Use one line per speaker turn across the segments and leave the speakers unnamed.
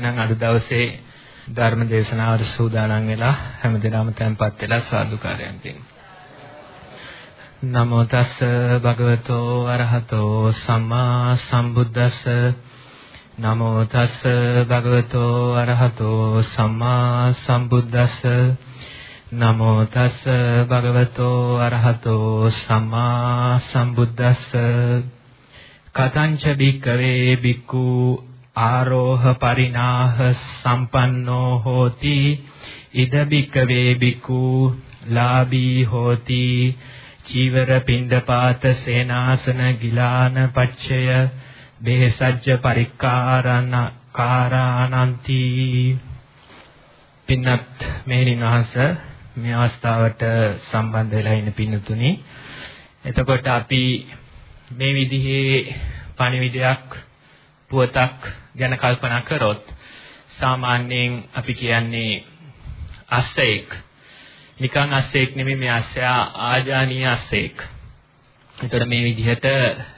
එහෙනම් අද දවසේ ධර්ම දේශනාවට සූදානම් වෙලා හැමදෙනාම tempත් වෙලා සාදුකාරයන් දෙන්න. නමෝ තස් භගවතෝ අරහතෝ සම්මා සම්බුද්දස්ස. නමෝ තස් භගවතෝ අරහතෝ සම්මා සම්බුද්දස්ස. නමෝ තස් භගවතෝ අරහතෝ සම්මා සම්බුද්දස්ස. කතංච බික්කවේ බික්කු ආරෝහ පරිනාහ සම්පන්නෝ හෝති. ඉද බික්කවේ බික්කු ලාභී හෝති. චීවර පින්ඩපාත සේනාසන ගිලාන පච්චය. බේසජ්ජ පරික්කාරණ කාරානන්ති පින්නත් මෙහෙණින් වහන්ස මේ අවස්ථාවට සම්බන්ධ වෙලා ඉන්න පින්නතුනි. එතකොට අපි මේ විදිහේ පණිවිඩයක් පුවතක් ගැන කල්පනා කරොත් සාමාන්‍යයෙන් අපි කියන්නේ අස්සෙක් නිකන් අස්සෙක් නෙමෙයි මේ අස්සයා ආජානීය අස්සෙක්. එතකොට මේ විදිහට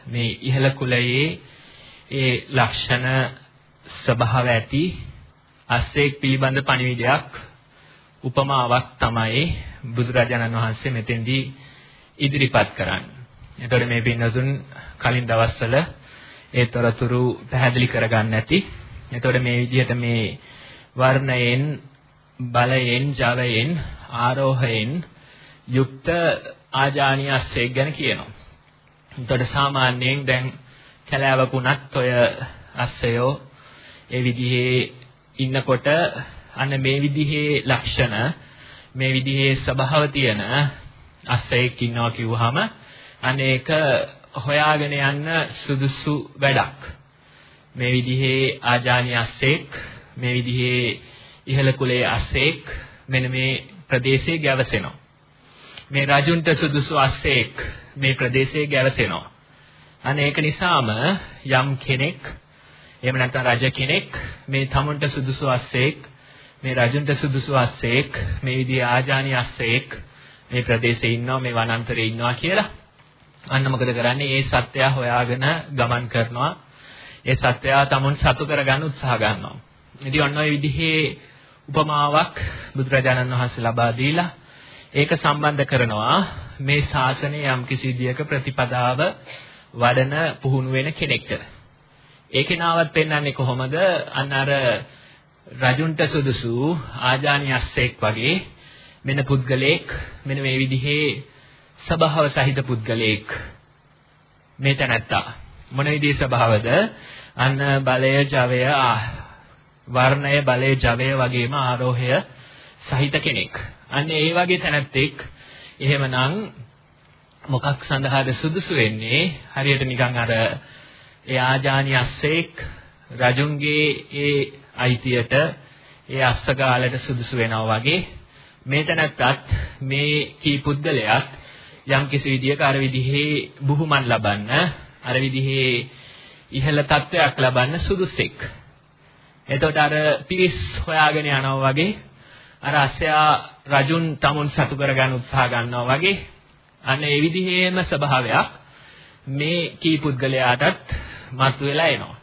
මේ ඉහළ කුලයේ ඒ ලක්ෂණ ස්වභාව ඇති අස්සෙක් පිළිබඳ පණිවිඩයක් උපමාවක් තමයි බුදුරජාණන් වහන්සේ මෙතෙන්දී ඉදිරිපත් කරන්නේ. එතකොට මේ පින්නතුන් කලින් දවස්වල ඒ තොරතුරු පැහැදිලි කරගන්න නැති. එතකොට මේ විදිහට මේ වර්ණයෙන් බලයෙන් ජවයෙන් ආරෝහයෙන් යුක්ත ආජානියස්සෙක් ගැන කියනවා. එතකොට සාමාන්‍යයෙන් දැන් කැලෑවකුණත් ඔය අස්සයෝ ඒ විදිහේ ඉන්නකොට අන්න මේ විදිහේ ලක්ෂණ මේ විදිහේ ස්වභාව තියෙන අස්සයෙක් ඉන්නවා කිව්වහම අනේක හොයාගෙන යන්න සුදුසු වැඩක්. මේ විදිහේ ආජානීය අස්සෙක් මේ විදිහේ ඉහළ කුලයේ අස්සෙක් මෙන්න මේ ප්‍රදේශයේ ගැවසෙනවා. මේ රජුන්ට සුදුසු අස්සෙක් මේ ප්‍රදේශයේ ගැවසෙනවා. අනේ ඒක නිසාම යම් කෙනෙක් එහෙම නැත්නම් රජ කෙනෙක් මේ තමුන්ට සුදුසු අස්සෙක් මේ රජුන්ට සුදුසු අස්සෙක් මේ විදිහේ ආජානීය අස්සෙක් මේ ප්‍රදේශයේ ඉන්නවා මේ වනාන්තරයේ ඉන්නවා කියලා අන්න මොකද කරන්නේ? ඒ සත්‍යය හොයාගෙන ගමන් කරනවා. ඒ සත්‍යය තමුන් සතු කරගන්න උත්සාහ ගන්නවා. ඉතින් ඔන්න ඔය විදිහේ උපමාවක් බුදුරජාණන් වහන්සේ ලබා දීලා ඒක සම්බන්ධ කරනවා මේ ශාසනයේ යම්කිසි විදියක ප්‍රතිපදාව වඩන පුහුණු වෙන කෙනෙක්ට. ඒ කෙනාවත් පෙන්වන්නේ කොහොමද? අන්න අර රජුන්ට සුදුසු ආජානියස්සෙක් වගේ මෙන්න පුද්ගලෙක් මෙන්න මේ විදිහේ ස්වභාව සහිත පුද්ගලයෙක්. මේ තැනැත්තා. මොන විදිහේ ස්වභාවද අන්න බලය ජවය වර්ණය බලය ජවය වගේම ආරෝහය සහිත කෙනෙක්. අන්න ඒ වගේ තැනැත්තෙක්. එහෙමනම් මොකක් සඳහාද සුදුසු වෙන්නේ? හරියට නිකන් අර ඒ ආජානියස්සෙක් රජුන්ගේ ඒ අයිතියට ඒ අස්සගාලට සුදුසු වෙනවා වගේ. මේ තැනත්තත් මේ කී පුද්ගලයාත් යම් කිසි විදියක අර විදිහේ බුහුමන් ලබන්න අර විදිහේ ඉහළ තත්වයක් ලබන්න සුදුසෙක්. එතකොට අර පිරිස් හොයාගෙන යනවා වගේ අර අස්සයා රජුන් tamun සතු කරගන්න උත්සාහ ගන්නවා වගේ අන්න ඒ විදිහේම ස්වභාවයක් මේ කී පුද්ගලයාටත් මතුවලා එනවා.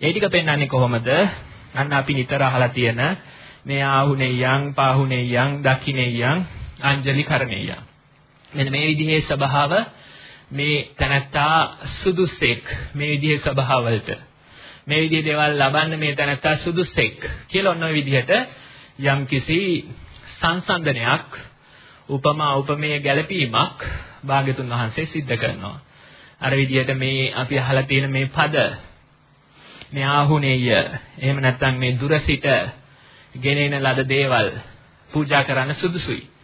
ඒ ටික පෙන්වන්නේ කොහොමද? අන්න අපි නිතර අහලා තියෙන මේ ආහුනේයන් පාහුනේයන් දකින්නේයන් අංජලි කරණේයන් මෙන්න මේ විදිහේ ස්වභාව මේ තනත්තා සුදුස්සෙක් මේ විදිහේ ස්වභාවවලට. මේ විදිහේ දේවල් ලබන්න මේ තනත්තා සුදුස්සෙක් කියලා ඔන්න ඔය විදිහට යම්කිසි සංසන්දනයක් උපමා උපමේය ගැළපීමක් භාග්‍යතුන් වහන්සේ සිද්ධ කරනවා. අර විදිහට මේ අපි අහලා තියෙන මේ පද මේ ආහුනේය එහෙම නැත්නම් මේ දුර සිට ගෙනෙන ලද දේවල් පූජා කරන්න සුදුසුයි.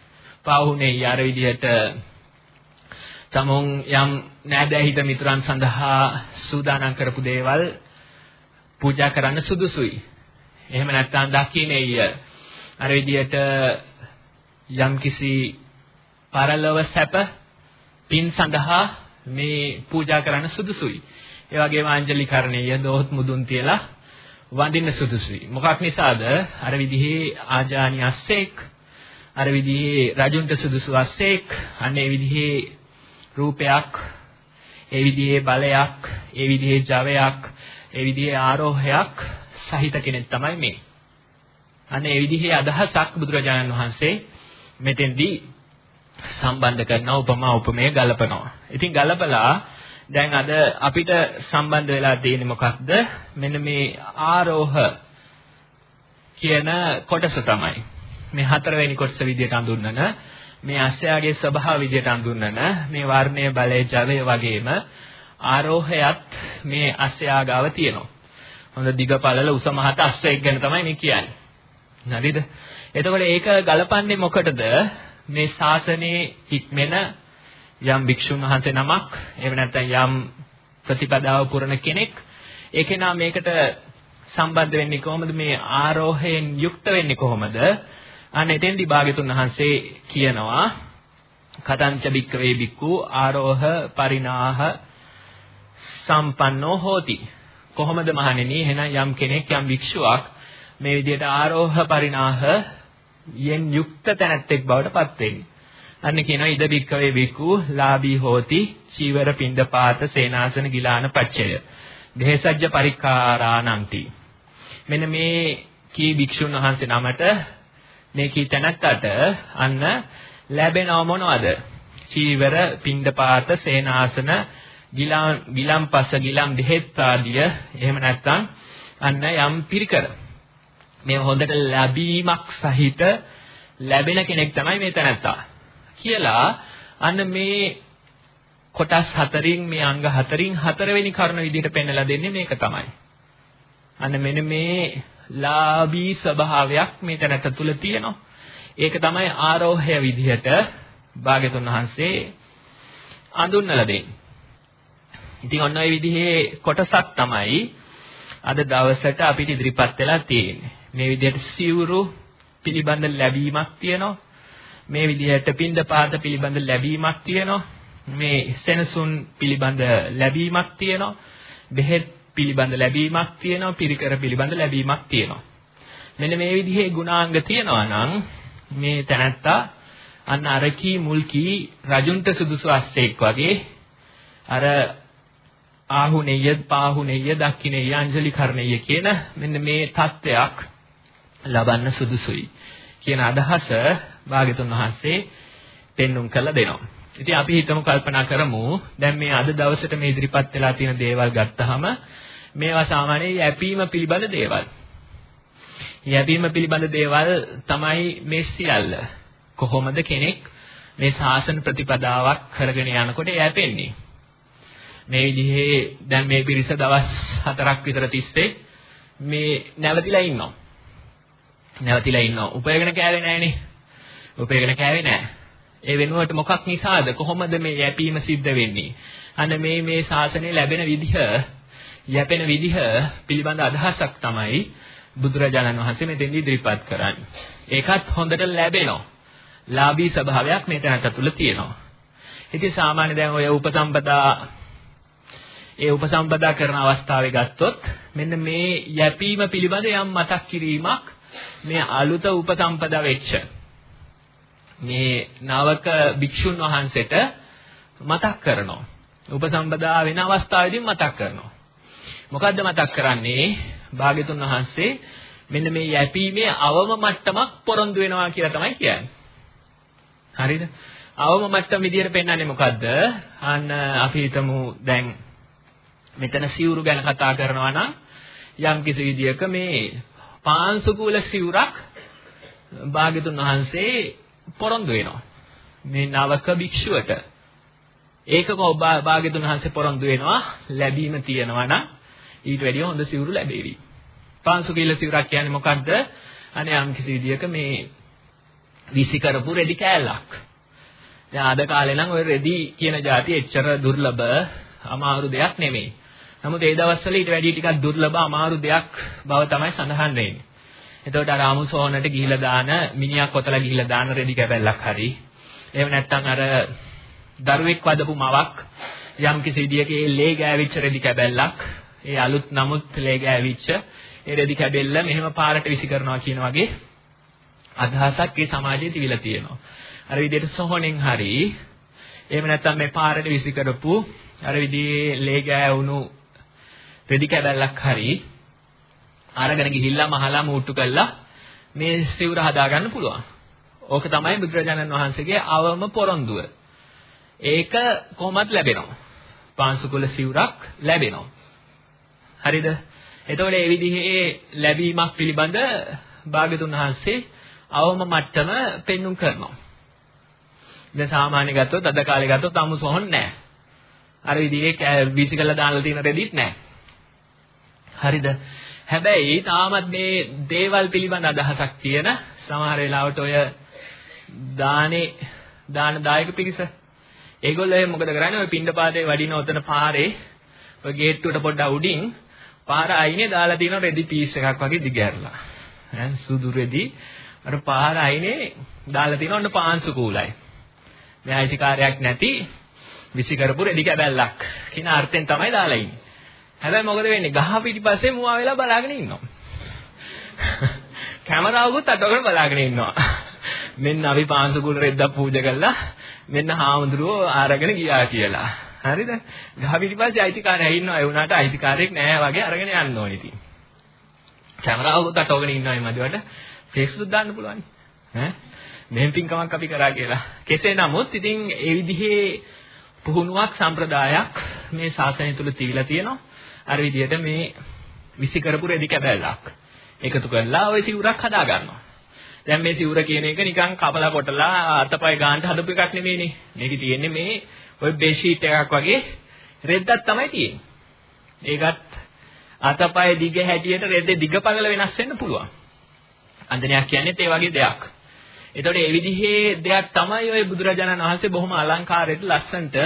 පාහුනේ යාර විදිහට තමුන් යම් නෑදෑහිත මිතුරන් සඳහා සූදානම් කරපු දේවල් පූජා කරන්න සුදුසුයි. එහෙම නැත්නම් දකින්නේය අර විදිහට යම් කිසි පරලොව සැප පින් සඳහා මේ පූජා කරන්න සුදුසුයි. ඒ වගේම අංජලි කරණීය දෝත් මුදුන් තියලා වඳින්න සුදුසුයි. මොකක් නිසාද? අර විදිහේ ආජානියස්සෙක් අර විදිහේ රජුන්ට සුදුසු අස්සෙක් අන්න ඒ විදිහේ රූපයක් ඒ විදිහේ බලයක් ඒ විදිහේ ජවයක් ඒ විදිහේ ආරෝහයක් සහිත කෙනෙක් තමයි මේ. අන්න ඒ විදිහේ අදහසක් බුදුරජාණන් වහන්සේ මෙතෙන්දී සම්බන්ධ කරන උපමා උපමේය ගලපනවා. ඉතින් ගලපලා දැන් අද අපිට සම්බන්ධ වෙලා තියෙන්නේ මොකක්ද? මෙන්න මේ ආරෝහ කියන කොටස තමයි. මේ හතරවෙනි කොටස විදිහට අඳුන්වන මේ අස්සයාගේ ස්වභාව විදිහට අඳුන්වන මේ වර්ණයේ බලයේ ජවය වගේම ආරෝහයත් මේ අස්සයා ගාව තියෙනවා. හොඳ දිග පළල උස මහත අස්සයෙක් ගැන තමයි මේ කියන්නේ. හරිද? එතකොට ඒක ගලපන්නේ මොකටද? මේ ශාසනයේ හික්මෙන යම් භික්ෂුන් වහන්සේ නමක් එහෙම නැත්නම් යම් ප්‍රතිපදාව පුරන කෙනෙක් ඒකේ නා මේකට සම්බන්ධ වෙන්නේ කොහොමද මේ ආරෝහයෙන් යුක්ත වෙන්නේ කොහොමද අන්න එතෙන්දී භාග්‍යතුන් වහන්සේ කියනවා කතංච බික්කවේ බික්කු ආරෝහ පරිනාහ සම්පන්නෝ හෝති කොහොමද මහණෙනි එහෙනම් යම් කෙනෙක් යම් භික්ෂුවක් මේ විදිහට ආරෝහ පරිනාහ යෙන් යුක්ත තැනැත්තෙක් බවට පත් වෙන්නේ. අන්න කියනවා ඉද බික්කවේ බිකු ලාභී හෝති චීවර පින්ඩපාත සේනාසන ගිලාන පච්චය. දේසජ්ජ පරික්කාරාණන්ති. මෙන්න මේ කී භික්ෂුන් වහන්සේ නමට මේ කී තැනැත්තට අන්න ලැබෙනව මොනවද? චීවර පින්ඩපාත සේනාසන ගිලම් ගිලම්පස ගිලම් දෙහෙත් ආදිය එහෙම නැත්නම් අන්න යම් පිරිකර මේ හොඳට ලැබීමක් සහිත ලැබෙන කෙනෙක් තමයි මේ තැනත්තා කියලා අන්න මේ කොටස් හතරින් මේ අංග හතරින් හතරවෙනි කරුණ විදිහට පෙන්වලා දෙන්නේ මේක තමයි. අන්න මෙන්න මේ ලාභී ස්වභාවයක් මේ තැනත්ත තුල තියෙනවා. ඒක තමයි ආරෝහය විදිහට භාග්‍යතුන් වහන්සේ අඳුන්වලා දෙන්නේ. ඉතින් ඔන්න ඔය විදිහේ කොටසක් තමයි අද දවසට අපිට ඉදිරිපත් වෙලා තියෙන්නේ. මේ විදිහට සිවුරු පිළිබඳ ලැබීමක් තියෙනවා. මේ විදිහට පින්දපාත පිළිබඳ ලැබීමක් තියෙනවා. මේ සෙනසුන් පිළිබඳ ලැබීමක් තියෙනවා. බෙහෙත් පිළිබඳ ලැබීමක් තියෙනවා. පිරිකර පිළිබඳ ලැබීමක් තියෙනවා. මෙන්න මේ විදිහේ ගුණාංග තියෙනවා නම් මේ තැනැත්තා අන්න අරකී මුල්කී රජුන්ට සුදුසු අස්සෙක් වගේ අර ආහුනෙය පාහුනෙය දක්ඛිනෙය අංජලි කරණෙය කියන මෙන්න මේ தත්වයක් ලබන්න සුදුසුයි කියන අදහස භාග්‍යතුන් වහන්සේ පෙන්눔 කළ දෙනවා. ඉතින් අපි හිතමු කල්පනා කරමු දැන් මේ අද දවසට මේ ඉදිරිපත් වෙලා තියෙන දේවල් ගත්තාම මේවා සාමාන්‍යයෙන් යැපීම පිළිබඳ දේවල්. යැපීම පිළිබඳ දේවල් තමයි මේ සියල්ල. කොහොමද කෙනෙක් මේ ශාසන ප්‍රතිපදාවක් කරගෙන යනකොට යැපෙන්නේ? මේ විදිහේ දැන් මේ පිරිස දවස් 4ක් විතර තිස්සේ මේ නැවතිලා ඉන්නවා. නැවතිලා ඉන්නවා. උපයගෙන කෑවේ නැහනේ. උපයගෙන කෑවේ නැහැ. ඒ වෙනුවට මොකක් නිසාද කොහොමද මේ යැපීම සිද්ධ වෙන්නේ? අන්න මේ මේ ශාසනය ලැබෙන විදිහ, යැපෙන විදිහ පිළිබඳ අදහසක් තමයි බුදුරජාණන් වහන්සේ මෙතෙන්දී ඉදිරිපත් කරන්නේ. ඒකත් හොඳට ලැබෙනවා. ලාභී ස්වභාවයක් මේ තැනට තුල තියෙනවා. ඉතින් සාමාන්‍ය දැන් ඔය උපසම්පදා ඒ උපසම්පදා කරන අවස්ථාවේ ගත්තොත් මෙන්න මේ යැපීම පිළිබඳ යම් මතක් කිරීමක් මේ අලුත උපසම්පදා වෙච්ච මේ නවක භික්ෂුන් වහන්සේට මතක් කරනවා. උපසම්පදා වෙන අවස්ථාවේදී මතක් කරනවා. මොකද්ද මතක් කරන්නේ? භාග්‍යතුන් වහන්සේ මෙන්න මේ යැපීමේ අවම මට්ටමක් පොරොන්දු වෙනවා කියලා තමයි කියන්නේ. හරිද? අවම මට්ටම විදියට පෙන්වන්නේ මොකද්ද? අන්න අපි හිතමු දැන් මෙතන සිවුරු ගැන කතා කරනවා නම් යම් කිසි විදියක මේ පාංශුකූල සිවුරක් භාග්‍යතුන් වහන්සේ පොරොන්දු වෙනවා. මේ නවක භික්ෂුවට. ඒකම ඔබ භාග්‍යතුන් වහන්සේ පොරොන්දු වෙනවා ලැබීම තියනවා නම් ඊට වැඩිය හොඳ සිවුරු ලැබෙවි. පාංශු කිල සිවුරක් කියන්නේ මොකද්ද? අනේ යම් කිසි විදියක මේ විසි කරපු රෙදි කෑල්ලක්. දැන් අද කාලේ නම් ওই රෙදි කියන જાතිය එච්චර දුර්ලභ අමාරු දෙයක් නෙමෙයි. නමුත් ඒ දවස්වල ඊට වැඩිය ටිකක් දුර්ලභ අමාරු දෙයක් බව තමයි සඳහන් වෙන්නේ. එතකොට අර ආමුසෝනට ගිහිලා දාන මිනිහක් කොතලා ගිහිලා දාන රෙදි කැබැල්ලක් හරි. එහෙම නැත්නම් අර දරුවෙක් වදපු මවක් යම් කිසි විදියක ඒ ලේ ගෑවිච්ච රෙදි කැබැල්ලක් ඒ අලුත් නමුත් ලේ ගෑවිච්ච ඒ රෙදි කැබෙල්ල මෙහෙම පාරට විසි කරනවා කියන වගේ අදහසක් ඒ සමාජයේ තිබිලා තියෙනවා. අර විදිහට සොහොනෙන් හරි එහෙම නැත්නම් මේ පාරට විසි කරපු අර විදිහේ ලේ ගෑවුණු රෙදි කැබැල්ලක් හරි අරගෙන ගිහිල්ලා මහලා මූට්ටු කළා මේ සිවුර හදාගන්න පුළුවන්. ඕක තමයි බුදුරජාණන් වහන්සේගේ අවම පොරොන්දුව. ඒක කොහොමද ලැබෙනවා? පාංශුකුල සිවුරක් ලැබෙනවා. හරිද? එතකොට ඒ විදිහේ ලැබීමක් පිළිබඳ භාග්‍යතුන් වහන්සේ අවම මට්ටම පෙන්눔 කරනවා. දැන් සාමාන්‍ය ගත්තොත් අද කාලේ ගත්තොත් අමු සොහොන් නැහැ. අර විදිහේ වීසි කරලා දාලා තියෙන රෙදිත් නැහැ. හරිද? හැබැයි තාමත් මේ දේවල් පිළිබඳ අදහසක් තියෙන සමහර වෙලාවට ඔය දානේ දාන දායක පිරිස. ඒගොල්ලෝ එහෙනම් මොකද කරන්නේ? ඔය පින්ඩපාතේ වඩින ඔතන පාරේ ඔය ගේට්ටුවට පොඩ්ඩක් උඩින් පාර අයිනේ දාලා තියෙන රෙදි පීස් එකක් වගේ දිගහැරලා. ඈ සුදු රෙදි. අර පාර අයිනේ දාලා තියෙන ඔන්න පාංශු කූලයි. මේ අයිතිකාරයක් නැති විසි කරපු රෙදි කැබැල්ලක්. කියන අර්ථයෙන් තමයි දාලා ඉන්නේ. හැබැයි මොකද වෙන්නේ? ගහ පිටිපස්සේ මුවා වෙලා බලාගෙන ඉන්නවා. කැමරාවකුත් අතවගෙන බලාගෙන ඉන්නවා. මෙන්න අපි පාංශුකුල රෙද්දක් පූජා කළා. මෙන්න හාමුදුරුවෝ ආරගෙන ගියා කියලා. හරිද? ගහ පිටිපස්සේ අයිතිකාරයා ඉන්නවා. ඒ වුණාට අයිතිකාරයෙක් නැහැ වගේ අරගෙන යන්න ඕනේ ඉතින්. කැමරාවකුත් අතවගෙන ඉන්නවා මේ මදිවට ෆේස්බුක් දාන්න පුළුවන්. ඈ මෙහෙම පින්කමක් අපි කරා කියලා. කෙසේ නමුත් ඉතින් ඒ විදිහේ පුහුණුවක් සම්ප්‍රදායක් මේ ශාසනය තුල තිබිලා තියෙනවා. අර විදිහට මේ විසි කරපු රෙදි කැබැල්ලක් එකතු කරලා ওই සිවුරක් හදා ගන්නවා. දැන් මේ සිවුර කියන එක නිකන් කපලා කොටලා අතපය ගන්න හදපු එකක් නෙමෙයිනේ. මේකේ තියෙන්නේ මේ ওই බෙෂීට් එකක් වගේ රෙද්දක් තමයි තියෙන්නේ. ඒකත් අතපය දිග හැටියට රෙද්දේ දිග පළල වෙනස් වෙන්න පුළුවන්. අන්දනයක් කියන්නේ ඒ වගේ දෙයක්. එතකොට ඒ විදිහේ දෙයක් තමයි ওই බුදුරජාණන් වහන්සේ බොහොම අලංකාරයට ලස්සනට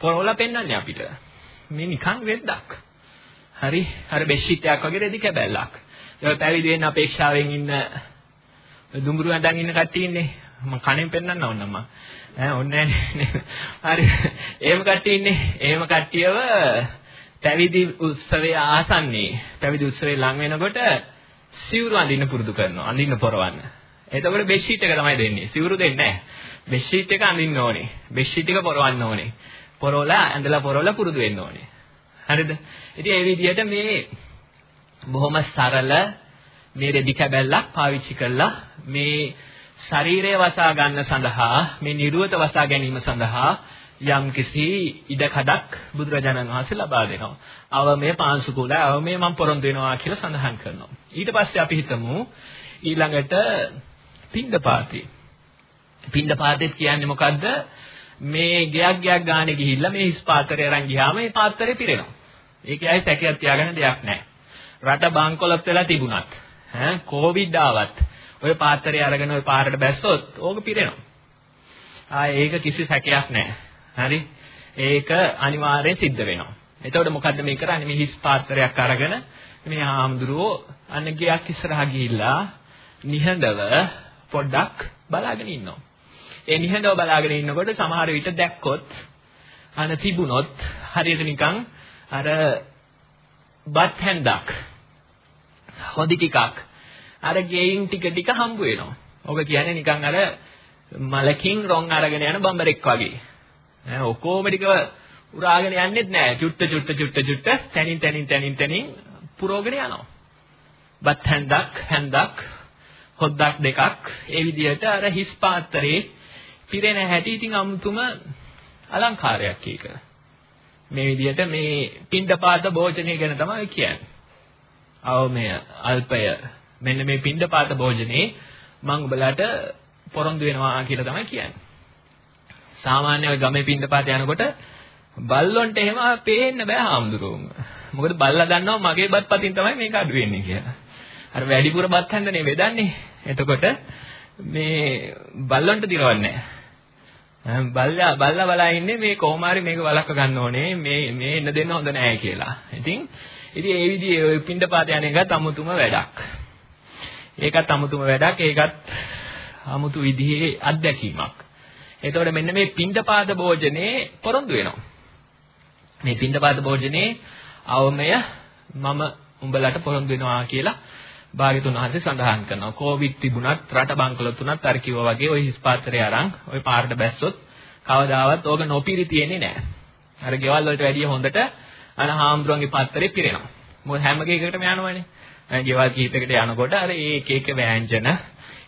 පොරවලා පෙන්වන්නේ අපිට. මේ නිකන් වෙද්දක්. හරි? අර බෙෂීට් එකක් වගේ රෙදි කැබැල්ලක්. ඒ පැවිදි වෙන්න අපේක්ෂාවෙන් ඉන්න දුඹුරු ඇඳන් ඉන්න කට්ටිය ඉන්නේ. මම කණෙන් පෙන්වන්න ඕන මම. ඈ ඕනේ නැහැ. හරි. එහෙම කට්ටිය ඉන්නේ. එහෙම කට්ටියව පැවිදි උත්සවයේ ආසන්නේ. පැවිදි උත්සවයේ ලඟ වෙනකොට සිවුරු අඳින්න පුරුදු කරනවා. අඳින්න පොරවන්න. එතකොට බෙඩ්ෂීට් එක තමයි දෙන්නේ. සිවුරු දෙන්නේ නැහැ. බෙඩ්ෂීට් එක අඳින්න ඕනේ. බෙඩ්ෂීට් එක පොරවන්න ඕනේ. පොරවලා ඇඳලා පොරවලා පුරුදු වෙන්න ඕනේ. හරිද? ඉතින් ඒ විදිහට මේ බොහොම සරල මේ රෙදි කැබැල්ලක් පාවිච්චි කරලා මේ ශරීරය වසා ගන්න සඳහා මේ නිර්වත වසා ගැනීම සඳහා යම් කිසි ඉඩකඩක් බුදුරජාණන් වහන්සේ ලබා දෙනවා. අවමේ පාංශු කුල අවමේ මම පොරොන්දු වෙනවා කියලා සඳහන් කරනවා. ඊට පස්සේ අපි හිතමු ඊළඟට පින්දපාතේ. පින්දපාතෙත් කියන්නේ මොකද්ද? මේ ගයක් ගයක් ගානේ ගිහිල්ලා මේ හිස් පාත්‍රය අරන් ගියාම මේ පාත්‍රය පිරෙනවා. ඒකේ අය සැකයක් තියාගන්න දෙයක් නැහැ. රට බංකොලොත් වෙලා තිබුණත් ඈ කොවිඩ් ආවත් ඔය පාත්‍රය අරගෙන ඔය පාරට බැස්සොත් ඕක පිරෙනවා. ආ ඒක කිසි සැකයක් නැහැ. හරි? ඒක අනිවාර්යෙන් සිද්ධ වෙනවා. එතකොට මොකද්ද මේ කරන්නේ? මේ හිස් පාත්‍රයක් අරගෙන මේ හාමුදුරුවෝ අන්න ගියක් ඉස්සරහා ගිහිල්ලා නිහඬව පොඩ්ඩක් බලාගෙන ඉන්නවා. ඒ නිහඬව බලාගෙන ඉන්නකොට සමහර විට දැක්කොත් අන තිබුණොත් හරියට නිකන් අර බත් හැන්දක් හොදි ටිකක් අර ගෙයින් ටික ටික හම්බ වෙනවා. ඔක කියන්නේ නිකන් අර මලකින් රොන් අරගෙන යන බම්බරෙක් වගේ. ඈ ඔක්කොම ටික උරාගෙන යන්නෙත් නෑ. චුට්ට චුට්ට චුට්ට චුට්ට තනින් තනින් තනින් තනින් පුරවගෙන යනවා. බත් හැන්දක් හැන්දක් හොද්දක් දෙකක් ඒ විදිහට අර හිස් පාත්‍රේ පිරෙන හැටි ඉතින් අමුතුම අලංකාරයක් ඒක. මේ විදිහට මේ පින්ඩපාත භෝජනය ගැන තමයි කියන්නේ. අවමය අල්පය මෙන්න මේ පින්ඩපාත භෝජනේ මම ඔබලාට පොරොන්දු වෙනවා කියලා තමයි කියන්නේ. සාමාන්‍ය ඔය ගමේ පින්ඩපාත යනකොට බල්ලොන්ට එහෙම පේන්න බෑ හාමුදුරුවෝ. මොකද බල්ලා දන්නවා මගේ බත් පතින් තමයි මේක අඩු වෙන්නේ කියලා. අර වැඩිපුර බත් හැන්දනේ වෙදන්නේ. එතකොට මේ බල්ලන්ට දිරවන්නේ නැහැ. බල්ලා බල්ලා බලා ඉන්නේ මේ කොහොම හරි මේක වළක්ව ගන්න ඕනේ මේ මේ එන්න දෙන්න හොඳ නැහැ කියලා. ඉතින් ඉතින් ඒ විදිහේ ඔය පින්ඩපාත යන එකත් අමුතුම වැඩක්. ඒකත් අමුතුම වැඩක්. ඒකත් අමුතු විදිහේ අත්දැකීමක්. එතකොට මෙන්න මේ පින්ඩපාත භෝජනේ පොරොන්දු වෙනවා. මේ පින්ඩපාත භෝජනේ අවමය මම උඹලට පොරොන්දු වෙනවා කියලා භාග්‍යතුන් වහන්සේ සඳහන් කරනවා. කොවිඩ් තිබුණත් රට බංකොලොත් තුනත් අර කිව්වා වගේ ওই හිස්පාත්‍රය අරන් ওই පාරට බැස්සොත් කවදාවත් ඕක නොපිරි තියෙන්නේ නැහැ. අර ගෙවල් වලට වැඩිය හොඳට අන හාමුදුරන්ගේ පාත්‍රේ පිරෙනවා. මොකද හැම එකකටම යනවනේ. ගෙවල් කීපයකට යනකොට අර ඒ එක එක ව්‍යංජන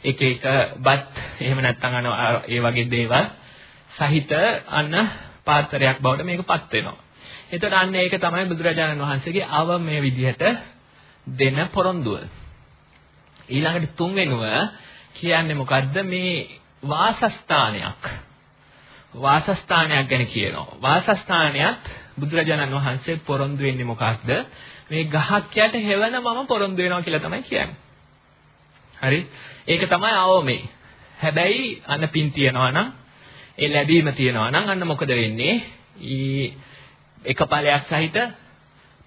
එක එක බත් එහෙම නැත්නම් අන ඒ වගේ දේවල් සහිත අන්න පාත්‍රයක් බවට මේකපත් වෙනවා. එතකොට අන්න ඒක තමයි බුදුරජාණන් වහන්සේගේ ආව මේ විදිහට දෙන පොරොන්දුව. ඊළඟට තුන්වෙනුව කියන්නේ මොකද්ද මේ වාසස්ථානයක්. වාසස්ථානයක් ගැන කියනවා. වාසස්ථානයත් බුදුරජාණන් වහන්සේ පොරොන්දු වෙන්නේ මොකක්ද? මේ ගහක් යට හෙවන මම පොරොන්දු වෙනවා කියලා තමයි කියන්නේ. හරි? ඒක තමයි ආවෝමේ. හැබැයි අන්න පින් තියනවා නම් ඒ ලැබීම තියනවා නම් අන්න මොකද වෙන්නේ? ඊ එක ඵලයක් සහිත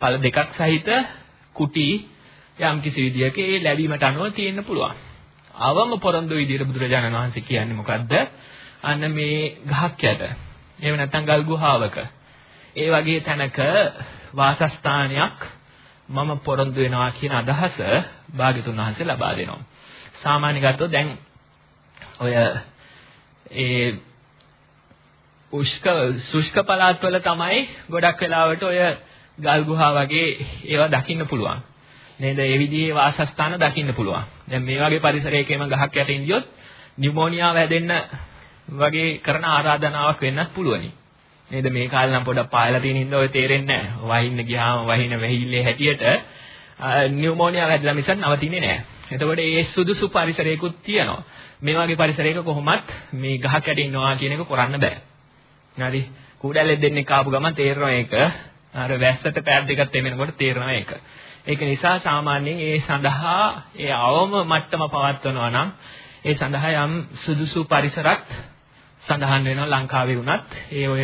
ඵල දෙකක් සහිත කුටි යම් කිසි විදියක ඒ ලැබීමට අනුව තියෙන්න පුළුවන්. අවම පොරොන්දු විදියට බුදුරජාණන් වහන්සේ කියන්නේ මොකද්ද? අන්න මේ ගහක් යට. එහෙම නැත්නම් ගල් ගුහාවක. ඒ වගේ තැනක වාසස්ථානයක් මම පොරොන්දු වෙනවා කියන අදහස භාග්‍යතුන් වහන්සේ ලබා දෙනවා. සාමාන්‍ය ගත්තොත් දැන් ඔය ඒ උෂ්ක සුෂ්ක පළාත්වල තමයි ගොඩක් වෙලාවට ඔය ගල් ගුහා වගේ ඒවා දකින්න පුළුවන්. නේද? ඒ විදිහේ වාසස්ථාන දකින්න පුළුවන්. දැන් මේ වගේ පරිසරයකම ගහක් යට ඉඳියොත් නියුමෝනියාව හැදෙන්න වගේ කරන ආරාධනාවක් වෙන්නත් පුළුවනි. නේද මේ කාලේ නම් පොඩක් පායලා තියෙන ඉන්න ඔය තේරෙන්නේ නැහැ. වහින්න ගියාම වහින වැහිල්ලේ හැටියට නියුමෝනියාව හැදලා මිසක් නවතින්නේ නැහැ. එතකොට ඒ සුදුසු පරිසරයකුත් තියෙනවා. මේ වගේ පරිසරයක කොහොමත් මේ ගහක් යට ඉන්නවා කියන එක කරන්න බෑ. හරි. කූඩැල්ලෙක් දෙන්නෙක් ආපු ගමන් තේරෙනවා ඒක. අර වැස්සට පෑඩ් දෙකක් තෙමෙනකොට තේරෙනවා ඒක. ඒක නිසා සාමාන්‍යයෙන් ඒ සඳහා ඒ අවම මට්ටම පවත්වනවා නම් ඒ සඳහා යම් සුදුසු පරිසරක් සඳහන් වෙනවා ලංකාවේ වුණත් ඒ ඔය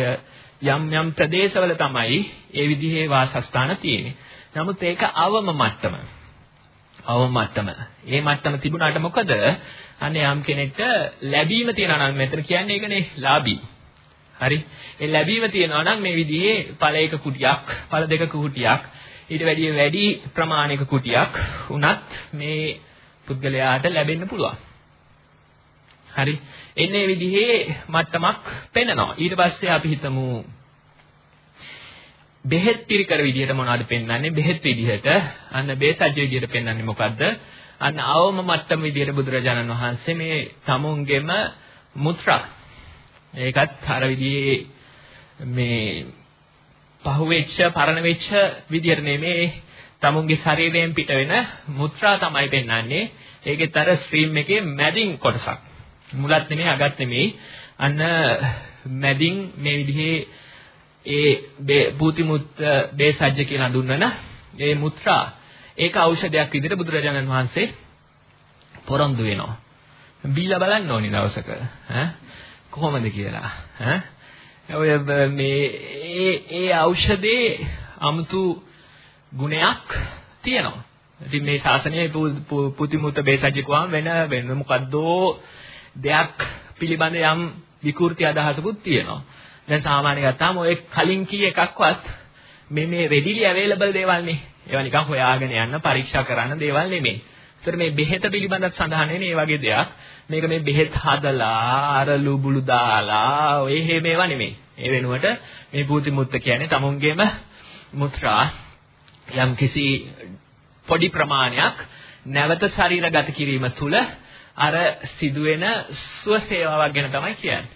යම් යම් ප්‍රදේශවල තමයි ඒ විදිහේ වාසස්ථාන තියෙන්නේ. නමුත් ඒක අවම මට්ටම. අවම මට්ටම. ඒ මට්ටම තිබුණාට මොකද? අනේ යම් කෙනෙක්ට ලැබීම තියනවා නම් මෙතන කියන්නේ ඒකනේ ලාභී. හරි. ඒ ලැබීම තියනවා නම් මේ විදිහේ ඵලයක කුටියක්, ඵල දෙකක කුටියක්, ඊට වැඩිය වැඩි ප්‍රමාණයක කුටියක් උනත් මේ පුද්ගලයාට ලැබෙන්න පුළුවන්. හරි. එන්නේ විදිහේ මට්ටමක් පෙන්නනවා. ඊට පස්සේ අපි හිතමු බෙහෙත් පිළිකර විදිහට මොනවද පෙන්වන්නේ? බෙහෙත් විදිහට අන්න බේසජ්‍ය විදිහට පෙන්වන්නේ මොකද්ද? අන්න අවම මට්ටම විදිහට බුදුරජාණන් වහන්සේ මේ tamunගෙම මුත්‍රා ඒකත් අර විදිහේ මේ පහුවෙච්ච පරණ වෙච්ච විදිහට නෙමේ tamunගේ ශරීරයෙන් පිට වෙන මුත්‍රා තමයි පෙන්වන්නේ. ඒකෙත් අර ස්ට්‍රීම් එකේ මැදින් කොටසක්. මුලත් නෙමෙයි අගත් නෙමෙයි. අන්න මැදින් මේ විදිහේ ඒ භූති මුත් බේසජ්‍ය කියලා හඳුන්වන ඒ මුත්‍රා ඒක ඖෂධයක් විදිහට බුදුරජාණන් වහන්සේ පොරොන්දු වෙනවා. බීලා බලන්න ඕනි දවසක. ඈ කොහොමද කියලා ඈ ඔය මේ ඒ ඒ ඖෂධේ 아무තු ගුණයක් තියෙනවා. ඉතින් මේ ශාසනයේ පුතිමුත බේසජ්ජිකුවම වෙන වෙන මොකද්දෝ දෙයක් පිළිබඳ යම් විකෘති අදහසකුත් තියෙනවා. දැන් සාමාන්‍ය ගත්තාම ඔය කලින් කී එකක්වත් මේ මේ රෙඩිලි අවේලබල් දේවල් නේ. ඒවා නිකන් හොයාගෙන යන්න පරීක්ෂා කරන්න දේවල් නෙමෙයි. ඒතර මේ බෙහෙත පිළිබඳව සඳහන් වෙන්නේ මේ වගේ දෙයක්. මේක මේ බෙහෙත් හදලා අර ලුබුලු දාලා ඔය හේ මේවා නෙමෙයි. ඒ වෙනුවට මේ භූති මුත්ත කියන්නේ tamungeම මුත්‍රා යම් කිසි පොඩි ප්‍රමාණයක් නැවත ශරීරගත කිරීම තුළ අර සිදුවෙන සුව සේවාවක් ගැන තමයි කියන්නේ.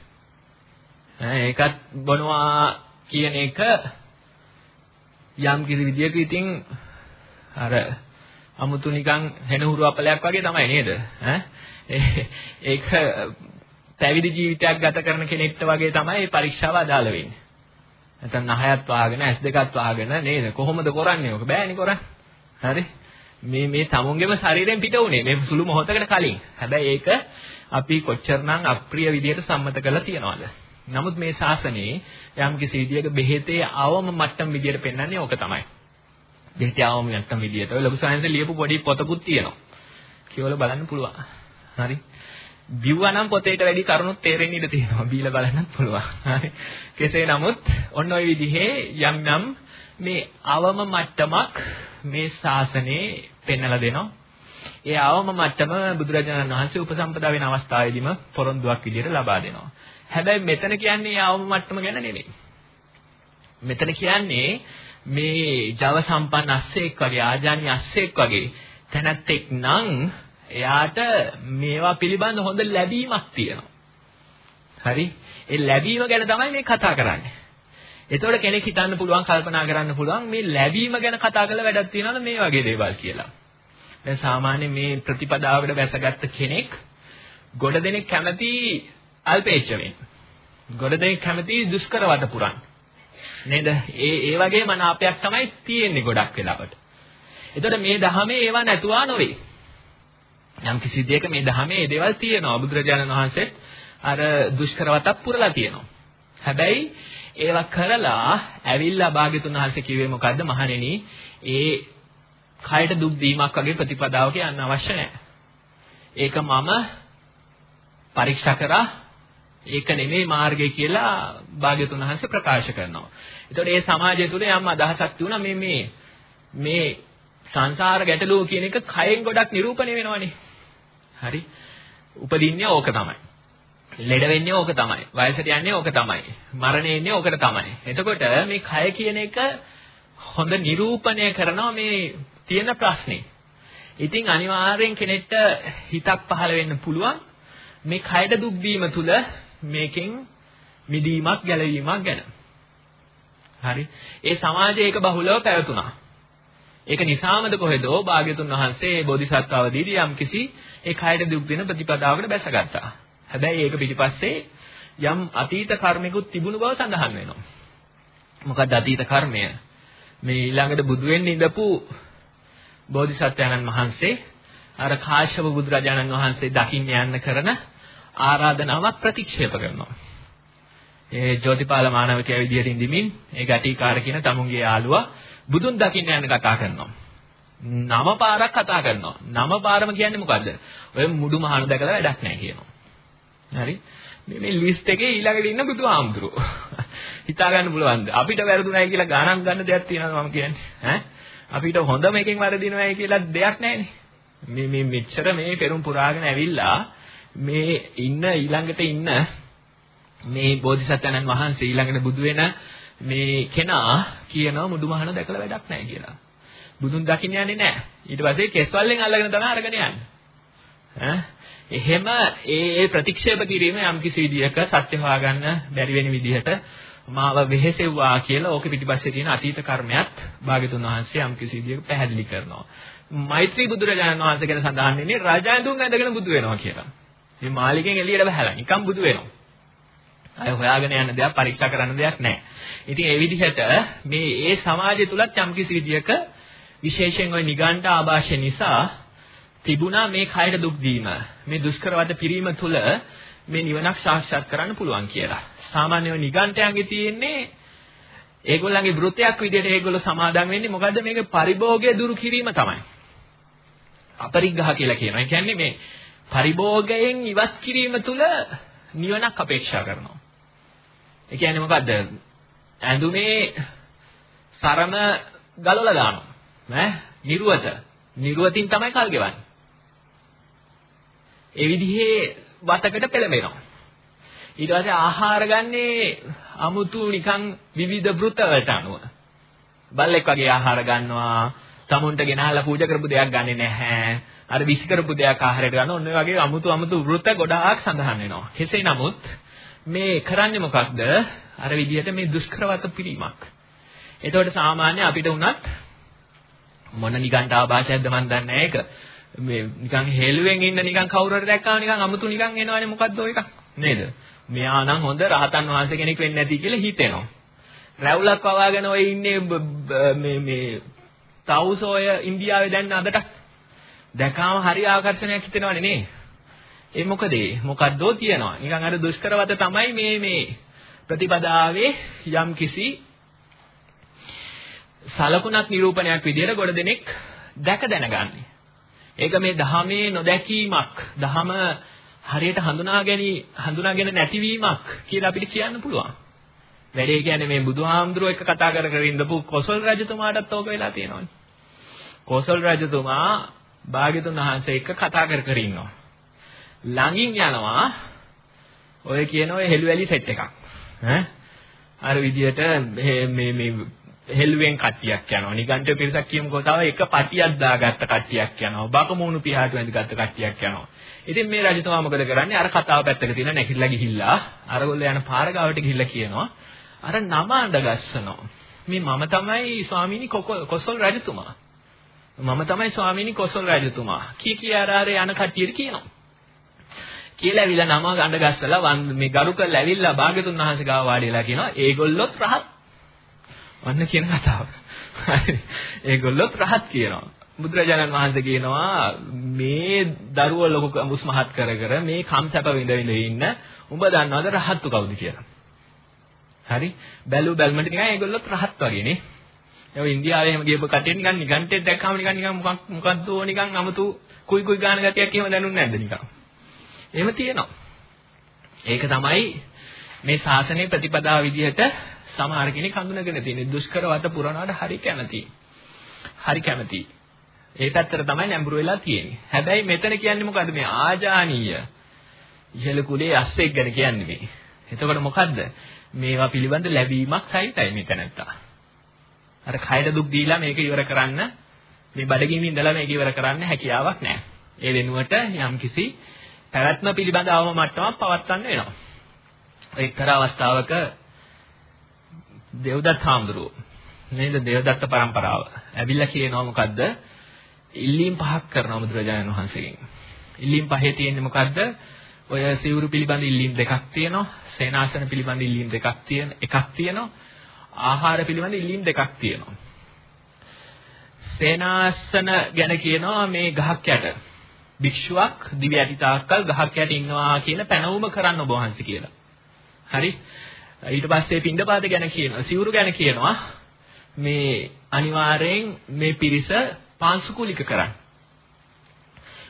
ඒකත් බොනවා කියන එක යම් කිසි විදියක ඉතින් අර අමුතු නිකන් හෙනහුරු අපලයක් වගේ තමයි නේද? ඈ ඒක පැවිදි ජීවිතයක් ගත කරන කෙනෙක්ට වගේ තමයි මේ පරීක්ෂාව අදාළ වෙන්නේ. නැත්නම් නහයත් වාගෙන ඇස් දෙකත් වාගෙන නේද? කොහොමද කරන්නේ ඔක? බෑනේ කරන්නේ. හරි? මේ මේ තමුන්ගේම ශරීරයෙන් පිට උනේ මේ සුළු මොහොතකට කලින්. හැබැයි ඒක අපි කොච්චරනම් අප්‍රිය විදියට සම්මත කරලා තියනවද? නමුත් මේ ශාසනයේ යම් කිසි විදියක බෙහෙතේ අවම මට්ටම් විදියට පෙන්වන්නේ ඕක තමයි. දෙහිතාවම නැත්තම් විදියට. ඔය ලොකු සයන්ස් ලියපු පොඩි පොතකුත් තියෙනවා. කියවල බලන්න පුළුවන්. හරි. බිව්වා නම් පොතේට වැඩි කරුණුත් තේරෙන්න ඉඩ තියෙනවා. බීලා බලන්නත් පුළුවන්. හරි. කෙසේ නමුත් ඔන්න ඔය විදිහේ යම් යම් මේ අවම මට්ටමක් මේ ශාසනයේ පෙන්වලා දෙනවා. ඒ අවම මට්ටම බුදුරජාණන් වහන්සේ උපසම්පදා වෙන අවස්ථාවේදීම පොරොන්දුවක් විදිහට ලබා දෙනවා. හැබැයි මෙතන කියන්නේ අවම මට්ටම ගැන නෙමෙයි. මෙතන කියන්නේ මේ Java සම්පන්න අස්සෙක් වගේ ආජානි අස්සෙක් වගේ තැනැත්තෙක් නම් එයාට මේවා පිළිබඳ හොඳ ලැබීමක් තියෙනවා. හරි? ඒ ලැබීම ගැන තමයි මේ කතා කරන්නේ. එතකොට කෙනෙක් හිතන්න පුළුවන් කල්පනා කරන්න පුළුවන් මේ ලැබීම ගැන කතා කරලා වැඩක් තියනවද මේ වගේ දේවල් කියලා. දැන් සාමාන්‍ය මේ ප්‍රතිපදාවකට වැසගත්ත කෙනෙක් ගොඩ දෙනෙක් කැමති අල්පේච්ඡ වෙන්න. ගොඩ දෙනෙක් කැමති දුෂ්කර වද පුරන්න. නේද? ඒ ඒ වගේ මනාපයක් තමයි තියෙන්නේ ගොඩක් වෙලාවට. එතකොට මේ ධහමේ ඒවා නැතුවා නොවේ. යම් කිසි දෙයක මේ ධහමේ මේ දේවල් තියෙනවා. බුදුරජාණන් වහන්සේත් අර දුෂ්කරවතක් පුරලා තියෙනවා. හැබැයි ඒවා කරලා ඇවිල්ලා භාග්‍යතුන් වහන්සේ කිව්වේ මොකද්ද? මහණෙනි, ඒ කයට දුක් දීමක් වගේ ප්‍රතිපදාවක යන්න අවශ්‍ය නැහැ. ඒක මම පරීක්ෂා කරා ඒක නෙමෙයි මාර්ගය කියලා භාග්‍යතුන් වහන්සේ ප්‍රකාශ කරනවා. ඒතකොට මේ සමාජය තුළ යම් අදහසක් තියුණා මේ මේ මේ සංසාර ගැටලුව කියන එක කයෙන් ගොඩක් නිරූපණය වෙනවනේ. හරි. උපදින්නේ ඕක තමයි. ලෙඩ වෙන්නේ ඕක තමයි. වයසට යන්නේ ඕක තමයි. මරණය එන්නේ ඕකට තමයි. එතකොට මේ කය කියන එක හොඳ නිරූපණය කරනවා මේ තියෙන ප්‍රශ්නේ. ඉතින් අනිවාර්යෙන් කෙනෙක්ට හිතක් පහළ වෙන්න පුළුවන් මේ කයඩ දුක් දීම තුල මේකෙන් මිදීමක් ගැලවීමක් ගැන. හරි. ඒ සමාජයේ ඒක බහුලව පැවතුණා. ඒක නිසාමද කොහෙදෝ භාග්‍යතුන් වහන්සේ බෝධිසත්ව අවදීදී යම්කිසි ඒ කයඩ දුක් දෙන ප්‍රතිපදාවකට බැසගත්තා. හැබැයි ඒක පිටිපස්සේ යම් අතීත කර්මිකුත් තිබුණු බව සඳහන් වෙනවා. මොකද අතීත කර්මය මේ ඊළඟට බුදු වෙන්න ඉඳපු බෝධිසත්වයන්න් වහන්සේ අර කාශ්‍යප බුදුරජාණන් වහන්සේ දකින්න යන්න කරන ආරාධනාවක් ප්‍රතික්ෂේප කරනවා. ඒ ජෝතිපාල මානවකයා විදියට ඉඳිමින් ඒ ගැටිකාර කියන තමුන්ගේ යාළුවා බුදුන් දකින්න යන කතා කරනවා. නම පාරක් කතා කරනවා. නම පාරම කියන්නේ මොකද්ද? ඔය මුඩු මහණු දැකලා වැඩක් නැහැ කියනවා. හරි? මේ මේ ලිස්ට් එකේ ඊළඟට ඉන්න බුදුහාමුදුරුවෝ. හිතා ගන්න පුළුවන්ද? අපිට වැරදුණයි කියලා ගණන් ගන්න දෙයක් තියෙනවද මම කියන්නේ? ඈ? අපිට හොඳම එකෙන් වරදිනවයි කියලා දෙයක් නැහැ මේ මේ මෙච්චර මේ පෙරම් පුරාගෙන ඇවිල්ලා මේ ඉන්න ඊළඟට ඉන්න මේ බෝධිසත්වයන්න් වහන්සේ ඊළඟට බුදු වෙන මේ කෙනා කියනවා මුදුමහන දැකලා වැඩක් නැහැ කියලා. බුදුන් දකින්න යන්නේ නැහැ. ඊට පස්සේ කෙස්වල්ලෙන් අල්ලගෙන තමයි අරගෙන යන්නේ. ඈ එහෙම ඒ ඒ ප්‍රතික්ෂේප කිරීම යම් කිසි විදියක සත්‍ය හොයාගන්න බැරි වෙන විදිහට මාව වෙහෙසෙව්වා කියලා ඕකේ පිටිපස්සේ තියෙන අතීත කර්මයක් භාග්‍යතුන් වහන්සේ යම් කිසි විදියක පැහැදිලි කරනවා. මෛත්‍රී බුදුරජාණන් වහන්සේ ගැන සඳහන් වෙන්නේ රාජාඳුන් ඇඳගෙන බුදු වෙනවා කියලා. මේ මාලිකෙන් එළියට බහලා නිකන් බුදු වෙනවා. අය හොයාගෙන යන දෙයක් පරීක්ෂා කරන්න දෙයක් නැහැ. ඉතින් ඒ විදිහට මේ ඒ සමාජය තුලත් යම්කිසි විදියක විශේෂයෙන් ওই නිගණ්ඨ ආభాෂය නිසා තිබුණා මේ කයට දුක් දීම. මේ දුෂ්කරවද පිරීම තුල මේ නිවනක් සාක්ෂාත් කරන්න පුළුවන් කියලා. සාමාන්‍යව නිගණ්ඨයන්ගේ තියෙන්නේ ඒගොල්ලන්ගේ වෘතයක් විදිහට ඒගොල්ලෝ සමාදන් වෙන්නේ මොකද්ද මේකේ පරිභෝගය දුරු කිරීම තමයි. අපරිග්‍රහ කියලා කියනවා. ඒ කියන්නේ මේ පරිභෝගයෙන් ඉවත් කිරීම තුල නිවනක් අපේක්ෂා කරනවා. ඒ කියන්නේ මොකද්ද? ඇඳුමේ සරම ගලවලා දානවා. ඈ නිර්වත. නිර්වතින් තමයි කල් ගෙවන්නේ. ඒ විදිහේ වතකට පෙළඹෙනවා. ඊට පස්සේ ආහාර ගන්නේ අමුතු නිකන් විවිධ වෘත වලට අනුව. බල්ලෙක් වගේ ආහාර ගන්නවා, තමුන්ට ගෙනහලා පූජා කරපු දෙයක් ගන්නෙ නැහැ. අර විසි කරපු දෙයක් ආහාරයට ගන්න ඔන්න වගේ අමුතු අමුතු වෘත ගොඩාක් සඳහන් වෙනවා. කෙසේ නමුත් මේ කරන්නේ මොකක්ද? අර විදිහට මේ දුෂ්කරවත පිළිමක්. එතකොට සාමාන්‍ය අපිට උනත් මොන නිකන්ට ආభాෂයක්ද මන් දන්නේ නැහැ ඒක. මේ නිකන් හෙළුවෙන් ඉන්න නිකන් කවුරු හරි දැක්කම නිකන් අමුතු නිකන් එනවනේ මොකද්ද ඔය එක නේද? මෙයා නම් හොඳ රහතන් වහන්සේ කෙනෙක් වෙන්නේ නැති කියලා හිතෙනවා. රැවුලක් වවාගෙන ඔය ඉන්නේ මේ මේ තවුසෝය ඉන්දියාවේ දැන් අදට දැකාම හරි ආකර්ෂණයක් හිතෙනවනේ නේ. ඒ මොකද ඒ මොකද්දෝ තියනවා. නිකන් අර දුෂ්කරවත තමයි මේ මේ ප්‍රතිපදාවේ යම් කිසි සලකුණක් නිරූපණයක් විදිහට ගොඩ දෙනෙක් දැක දැනගන්නේ. ඒක මේ ධහමේ නොදැකීමක්, ධහම හරියට හඳුනා ගැනීම හඳුනාගෙන නැතිවීමක් කියලා අපිට කියන්න පුළුවන්. වැඩේ කියන්නේ මේ බුදුහාමුදුරුවෝ එක්ක කතා කර කර ඉඳපු කොසල් රජතුමාටත් ඕක වෙලා තියෙනවනේ. කොසල් රජතුමා භාග්‍යතුන් වහන්සේ එක්ක කතා කර කර ඉන්නවා. ළඟින් යනවා ඔය කියන ඔය හෙළුවැලි සෙට් එකක්. ඈ අර විදියට මේ මේ හෙළුවෙන් කට්ටියක් යනවා. නිගන්ඨ පිරිසක් කියමුකෝ තව එක පටියක් දාගත්ත කට්ටියක් යනවා. බකමූණු පියාට වැඳගත්ත කට්ටියක් යනවා. ඉතින් මේ රජතුමා මොකද කරන්නේ? අර කතාව පැත්තක තියලා නැගිටලා ගිහිල්ලා අරගොල්ලෝ යන පාර ගාවට ගිහිල්ලා කියනවා අර නම අඬ ගස්සනවා. මේ මම තමයි ස්වාමීනි කොසල් රජතුමා. මම තමයි ස්වාමීනි කොසල් රජතුමා. කී කී අර අර යන කට්ටියට කියනවා. කියලා ඇවිල්ලා නම ගඳ ගස්සලා මේ ගරු කරලා ඇවිල්ලා භාග්‍යතුන් වහන්සේ ගාව වාඩිලා කියනවා ඒගොල්ලොත් රහත්. වන්න කියන කතාව. හරි. ඒගොල්ලොත් රහත් කියනවා. බුදුරජාණන් වහන්සේ කියනවා මේ දරුවෝ ලොකු කඹුස් මහත් කර කර මේ කම්සප විඳ විඳ ඉන්න උඹ දන්නවද රහත්තු කවුද කියලා? හරි. බැලු බැලමට නිකන් ඒගොල්ලොත් රහත් වගේනේ. ඒ ඉන්දියාවේ එහෙම ගියපු කටිය නිකන් නිකන්ටෙක් දැක්කම නිකන් නිකන් මොකක් මොකද්ද නිකන් අමුතු කුයි කුයි ගාන ගතියක් එහෙම දැනුන්නේ නැද්ද නිකන්? එහෙම තියෙනවා. ඒක තමයි මේ ශාසනයේ ප්‍රතිපදාව විදිහට සමහර කෙනෙක් හඳුනගෙන තියෙන්නේ. දුෂ්කර වත පුරනවාට හරි කැමති. හරි කැමති. ඒ පැත්තට තමයි නැඹුරු වෙලා තියෙන්නේ. හැබැයි මෙතන කියන්නේ මොකද්ද මේ ආජානීය ඉහළ කුලේ අස්සෙක් ගැන කියන්නේ මේ. එතකොට මොකද්ද? මේවා පිළිබඳ ලැබීමක් සහිතයි මෙතනත්තා. අර කයද දුක් දීලා මේක ඉවර කරන්න මේ බඩගිනි ඉඳලා මේක ඉවර කරන්න හැකියාවක් නැහැ. ඒ වෙනුවට යම්කිසි පැවැත්ම පිළිබඳ අවම මට්ටමක් පවත්වන්න වෙනවා. එක්තරා අවස්ථාවක දේවදත්ත හාමුදුරුවෝ නේද දේවදත්ත પરම්පරාව ඇවිල්ලා කියනවා මොකද්ද? ඉල්ලීම් පහක් කරනවා බුදුරජාණන් වහන්සේගෙන්. ඉල්ලීම් පහේ තියෙන්නේ මොකද්ද? ඔය සිවුරු පිළිබඳ ඉල්ලීම් දෙකක් තියෙනවා. සේනාසන පිළිබඳ ඉල්ලීම් දෙකක් තියෙන එකක් තියෙනවා. ආහාර පිළිබඳ ඉල්ලීම් දෙකක් තියෙනවා. සේනාසන ගැන කියනවා මේ ගහක් යට භික්ෂුවක් දිව්‍ය ඇති තාක්කල් ගහක් යට ඉන්නවා කියන පැනවුම කරන්න ඔබ වහන්සේ කියලා. හරි. ඊට පස්සේ පින්ඩපාත ගැන කියනවා. සිවුරු ගැන කියනවා. මේ අනිවාර්යෙන් මේ පිරිස පාංශුකූලික කරන්න.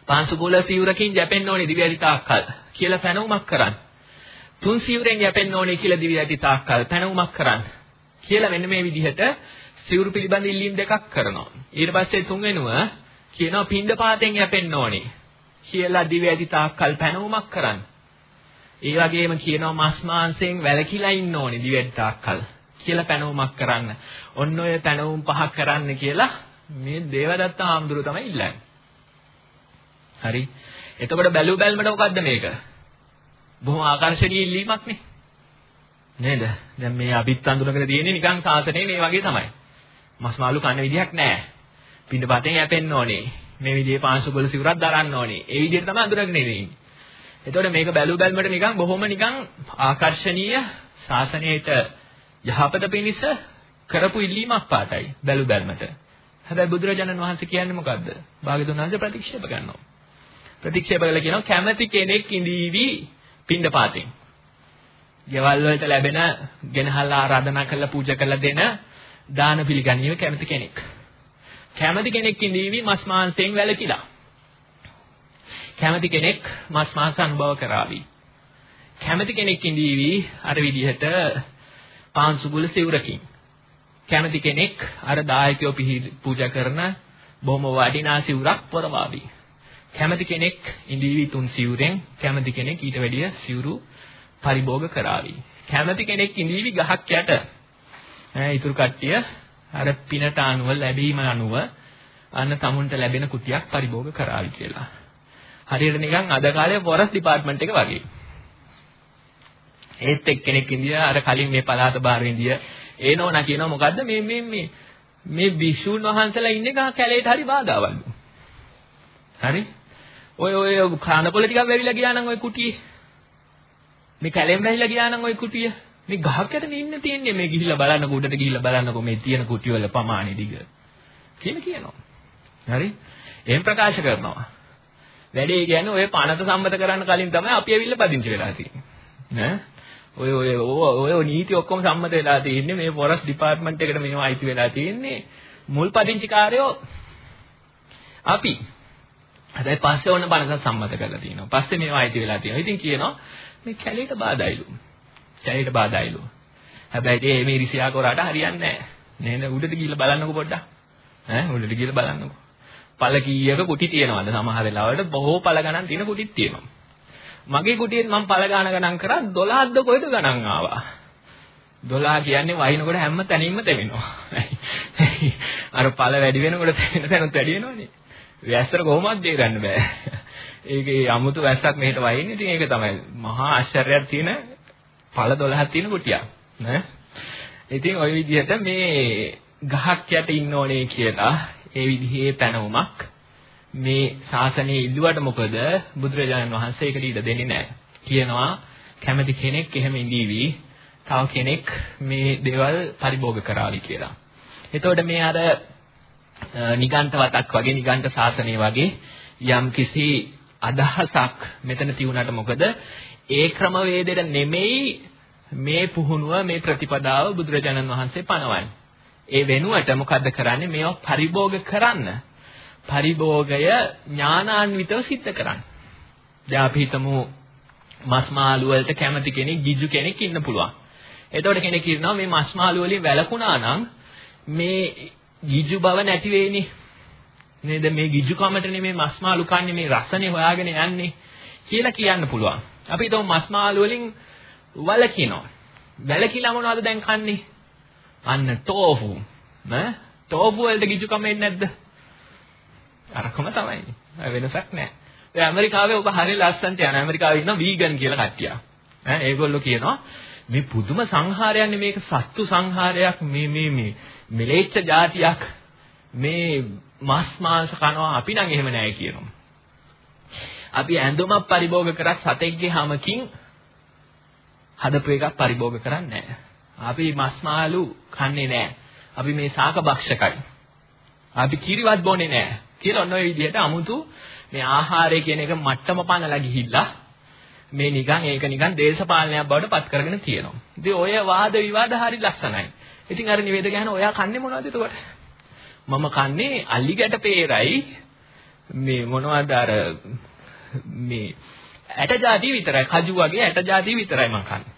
පාංශුකූල සිවුරකින් යැපෙන්න ඕනේ දිව්‍ය ඇති තාක්කල් කියලා පැනවුමක් කරන්න. තුන් සිවුරෙන් යැපෙන්න ඕනේ කියලා දිව්‍ය ඇති තාක්කල් පැනවුමක් කරන්න. කියලා මෙන්න මේ විදිහට සිවුරු පිළිබඳ ඉල්ලීම් දෙකක් කරනවා. ඊට පස්සේ තුන්වෙනුව කියනවා පින්ඩපාතෙන් යැපෙන්න ඕනේ කියලා දිව ඇති තාක්කල් පැනවුමක් කරන්න. ඒ වගේම කියනවා මස් මාංශයෙන් වැළකීලා ඉන්න ඕනේ දිව ඇති තාක්කල් කියලා පැනවුමක් කරන්න. ඔන්න ඔය පැනවුම් පහක් කරන්න කියලා මේ දේවදත්ත ආම්දුරු තමයි ඉල්ලන්නේ. හරි. එතකොට බැලු බැලමට මොකද්ද මේක? බොහොම ආකර්ශනීය ඉල්ලීමක් නේ. නේද? දැන් මේ අභිත් අඳුනගෙන තියෙන්නේ නිකන් සාසනේ මේ වගේ තමයි. මස් මාළු කන්න විදියක් නැහැ. පිටපතෙන් යැපෙන්න ඕනේ. මේ විදිහේ පාංශුගොල සිවුරක් දරන්න ඕනේ. ඒ විදිහට තමයි අඳුරගෙන ඉන්නේ. එතකොට මේක බැලු බැලමට නිකන් බොහොම නිකන් ආකර්ශනීය ශාසනයට යහපත පිණිස කරපු ඉල්ලීමක් පාටයි බැලු බැලමට. හැබැයි බුදුරජාණන් වහන්සේ කියන්නේ මොකද්ද? භාග්‍යතුන් වහන්සේ ප්‍රතික්ෂේප කරනවා. ප්‍රතික්ෂේප කළා කියනවා කැමැති කෙනෙක් ඉඳීවි පින්ඩපාතෙන්. ගෙවල් වලට ලැබෙන ගෙනහල්ලා ආරාධනා කරලා පූජා කරලා දෙන දාන පිළිගන්නීම කැමති කෙනෙක්. කැමති කෙනෙක් ඉඳීවි මස් මාංශයෙන් වැළකීලා. කැමති කෙනෙක් මස් මාංශ අනුභව කරાવી. කැමති කෙනෙක් ඉඳීවි අර විදිහට පාන්සුගුල සිවුරකින්. කැමති කෙනෙක් අර දායකයෝ පූජා කරන බොහොම වටිනා සිවුරක් පොරවාවි. කැමති කෙනෙක් ඉඳීවි තුන් සිවුරෙන් කැමති කෙනෙක් ඊට වැඩිය සිවුරු පරිභෝග කරાવી. කැමති කෙනෙක් ඉඳීවි ගහක් යට. ඈ ඊතුරු කට්ටිය අර පිනට අනුව ලැබීම අනුව අන්න tamunට ලැබෙන කුටියක් පරිභෝග කරાવી කියලා. හරියට නිකන් අද කාලේ ෆොරස්ට් ඩිපාර්ට්මන්ට් එක වගේ. ඒත් එක්කෙනෙක් ඉන්දියා අර කලින් මේ පළාත බාහිර ඉන්දියා ඒනෝනා කියනවා මොකද්ද මේ මේ මේ මේ විසුණු වහන්සලා ඉන්නේ ගහ කැලේට හරි බාධාවල්ලු. හරි? ඔය ඔය කානපොල ටිකක් වැවිලා ගියා නම් ඔය කුටියේ. මේ කැලෙන් වැහිලා ගියා නම් ඔය කුටිය. මේ ගහක් යටනේ ඉන්න තියෙන්නේ මේ ගිහිල්ලා බලන්න උඩට ගිහිල්ලා බලන්නකො මේ තියෙන කුටි වල ප්‍රමාණය දිග. කියන කියනවා. හරි? එහෙන් ප්‍රකාශ කරනවා. වැඩේ කියන්නේ ඔය පනත සම්මත කරන්න කලින් තමයි අපි ඇවිල්ලා පදිංචි වෙලා තියෙන්නේ. ඈ ඔය ඔය ඔය නීති ඔක්කොම සම්මත වෙලා තියෙන්නේ මේ ෆොරස්ට් ඩිපාර්ට්මන්ට් එකට මේවා අයිති වෙලා තියෙන්නේ මුල් පදිංචිකාරයෝ අපි හැබැයි පස්සේ ඕන බණක සම්මත කරලා තියෙනවා. පස්සේ මේවා අයිති වෙලා තියෙනවා. ඉතින් කියනවා මේ කැලේට බාධායිලු. කැලේට බාධායිලු. හැබැයි මේ රිසියා කරාට හරියන්නේ නැහැ. නේද? උඩට ගිහිල්ලා බලන්නකෝ පොඩ්ඩක්. ඈ උඩට ගිහිල්ලා බලන්නකෝ. පළ කීයක කුටි තියෙනවද? සමහර වෙලාවට බොහෝ පළ ගණන් තියෙන කුටිත් තියෙනවා. මගේ කුටියෙන් මම පළ ගාන ගණන් කරා 12ක්ද කොහෙද ගණන් ආවා. 12 කියන්නේ වහිනකොට හැම තැනින්ම තෙමෙනවා. අර පළ වැඩි වෙනකොට තෙමෙන තැනත් වැඩි වෙනවනේ. වැස්සට කොහොමද දෙය ගන්න බෑ. ඒකේ 아무තු වැස්සක් මෙහෙට වහින්නේ. ඉතින් ඒක තමයි මහා ආශ්චර්යයක් තියෙන පළ 12ක් තියෙන කුටියක් නේ. ඉතින් ওই විදිහට මේ ගහක් යට ඉන්න ඕනේ කියලා ඒ විදිහේ පැනවුමක් මේ ශාසනයේ ඉල්ලුවට මොකද බුදුරජාණන් වහන්සේ ඒකට ඉඩ දෙන්නේ නැහැ. කියනවා කැමති කෙනෙක් එහෙම ඉඳීවි තව කෙනෙක් මේ දේවල් පරිභෝග කරાવી කියලා. එතකොට මේ අර නිගන්ත වතක් වගේ නිගන්ත ශාසනය වගේ යම් කිසි අදහසක් මෙතන තියුණාට මොකද ඒ ක්‍රමවේදෙට නෙමෙයි මේ පුහුණුව මේ ප්‍රතිපදාව බුදුරජාණන් වහන්සේ පනවන්නේ. ඒ වෙනුවට මොකද්ද කරන්නේ? මේවා පරිභෝග කරන්න. පරිභෝගය ඥානාන්විතව සිද්ධ කරන්න. දැන් අපි හිතමු මස් මාළු වලට කැමති කෙනෙක්, ගිජු කෙනෙක් ඉන්න පුළුවන්. එතකොට කෙනෙක් කියනවා මේ මස් මාළු වලින් වැළකුණා නම් මේ ගිජු බව නැති වෙයිනේ. නේද මේ ගිජුකමටනේ මේ මස් මාළු කන්නේ මේ රසනේ හොයාගෙන යන්නේ කියලා කියන්න පුළුවන්. අපි හිතමු මස් මාළු වලින් වලකිනවා. වැලකිලා මොනවද දැන් කන්නේ? අන්න ටෝෆු නේ ටෝෆු වලට ගිජුකම එන්නේ නැද්ද? අරකම තමයි. වෙනසක් නැහැ. ඒ ඇමරිකාවේ ඔබ හරිය ලස්සනට යන ඇමරිකාවේ ඉන්න වීගන් කියලා කට්ටිය. ඈ? ඒගොල්ලෝ කියනවා මේ පුදුම සංහාරයන්නේ මේක. සත්තු සංහාරයක්. මේ මේ මේ මෙලෙච්ච જાතියක් මේ මස් මාංශ කනවා. අපි නම් එහෙම නැහැ කියනවා. අපි ඇඳුමක් පරිභෝග කරත් සතෙක්ගේ හැමකින් හදපු එකක් පරිභෝග කරන්නේ නැහැ අපි මස් මාළු කන්නේ නැහැ. අපි මේ ශාක භක්ෂකයි. අපි කිරිවත් බොන්නේ නැහැ. කියලා ඔන්න ඔය විදිහට 아무තු මේ ආහාරය කියන එක මට්ටම පනලා ගිහිල්ලා මේ නිකන් ඒක නිකන් දේශපාලනයක් බවට පත් කරගෙන තියෙනවා. ඉතින් ඔය වාද විවාද හරි ලස්සනයි. ඉතින් අර නිවේද ගහන ඔයා කන්නේ මොනවද එතකොට? මම කන්නේ අලි ගැට peerයි මේ මොනවද අර මේ ඇට జాති විතරයි කජු වගේ ඇට జాති විතරයි මං කන්නේ.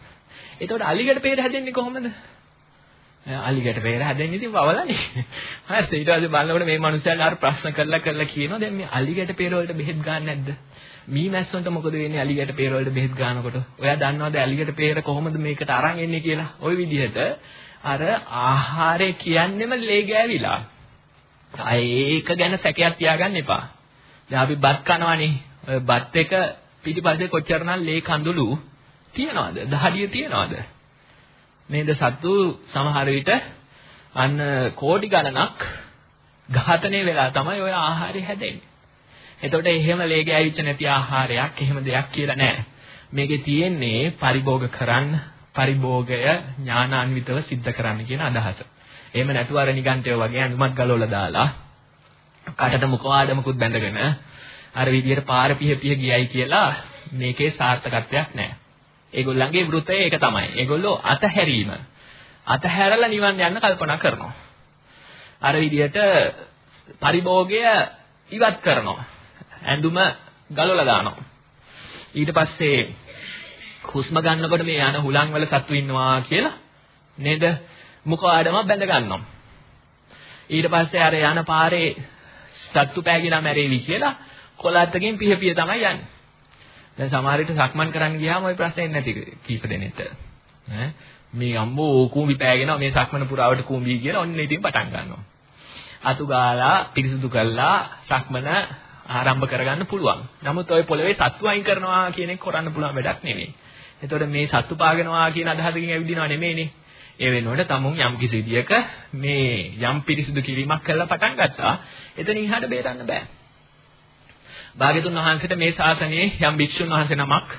එතකොට අලිගට peer හැදෙන්නේ කොහොමද? අලිගට peer හැදෙන්නේ ඉතින් වවලනේ. හරිද? ඊට පස්සේ බලනකොට මේ මනුස්සයාට අර ප්‍රශ්න කරලා කරලා කියනවා දැන් මේ අලිගට peer වලට බෙහෙත් ගන්න නැද්ද? මී මැස්සන්ට මොකද වෙන්නේ අලිගට peer වලට බෙහෙත් ගන්නකොට? ඔයා දන්නවද අලිගට peer කොහොමද මේකට අරන් එන්නේ කියලා? ওই විදිහට අර ආහාරය කියන්නේම ලේ ගෑවිලා. ඒක ගැන සැකයක් තියාගන්න එපා. දැන් අපි බත් කනවනේ ඔය බත් එක පිටිපස්සේ කොච්චරනම් ලේ කඳුළු තියනවාද? දහඩිය තියනවාද? නේද සත්තු සමහර විට අන්න කෝටි ගණනක් ඝාතනය වෙලා තමයි ওই ආහාරය හැදෙන්නේ. එතකොට එහෙම ලේ ගෑවිච්ච නැති ආහාරයක් එහෙම දෙයක් කියලා නැහැ. මේකේ තියෙන්නේ පරිභෝග කරන්න පරිභෝගය ඥානාන්විතව සිද්ධ කරන්න කියන අදහස. එහෙම නැතුව අර නිගන්ටය වගේ අඳුමත් ගලවලා දාලා කටට මුඛවාදමකුත් බැඳගෙන අර විදියට පාර පිහ පිහ ගියයි කියලා මේකේ සාර්ථකත්වයක් නැහැ. ඒගොල්ලන්ගේ වෘතය ඒක තමයි. ඒගොල්ලෝ අතහැරීම. අතහැරලා නිවන් යන්න කල්පනා කරනවා. අර විදිහට පරිභෝගය ඉවත් කරනවා. ඇඳුම ගලවලා දානවා. ඊට පස්සේ හුස්ම ගන්නකොට මේ යන හුලං වල සතු ඉන්නවා කියලා නේද? මුඛ ආඩම බැඳ ගන්නවා. ඊට පස්සේ අර යන පාරේ සත්තු පෑගිලා මැරෙවි කියලා කොළත්තකින් පිහ පිහ තමයි යන්නේ. දැන් සමහර විට සක්මන් කරන්න ගියාම ওই ප්‍රශ්නේ නැති කීප දෙනෙක්ට. ඈ මේ අම්බෝ කූඹි පෑගෙනවා මේ සක්මන පුරාවට කූඹි කියලා ඔන්න ඉතින් පටන් ගන්නවා. අතු ගාලා පිරිසුදු කළා සක්මන ආරම්භ කරගන්න පුළුවන්. නමුත් ওই පොළවේ සත්තු අයින් කරනවා කියන එක කරන්න පුළුවන් වැඩක් නෙමෙයි. එතකොට මේ සත්තු පාගනවා කියන අදහසකින් ඇවිදිනව නෙමෙයිනේ. ඒ වෙනුවට තමුන් යම් කිසි විදියක මේ යම් පිරිසුදු කිරීමක් කරලා පටන් ගත්තා. එතන ඉහට බේරන්න බෑ. භාග්‍යතුන් වහන්සේට මේ ශාසනයේ යම් භික්ෂුන් වහන්සේ නමක්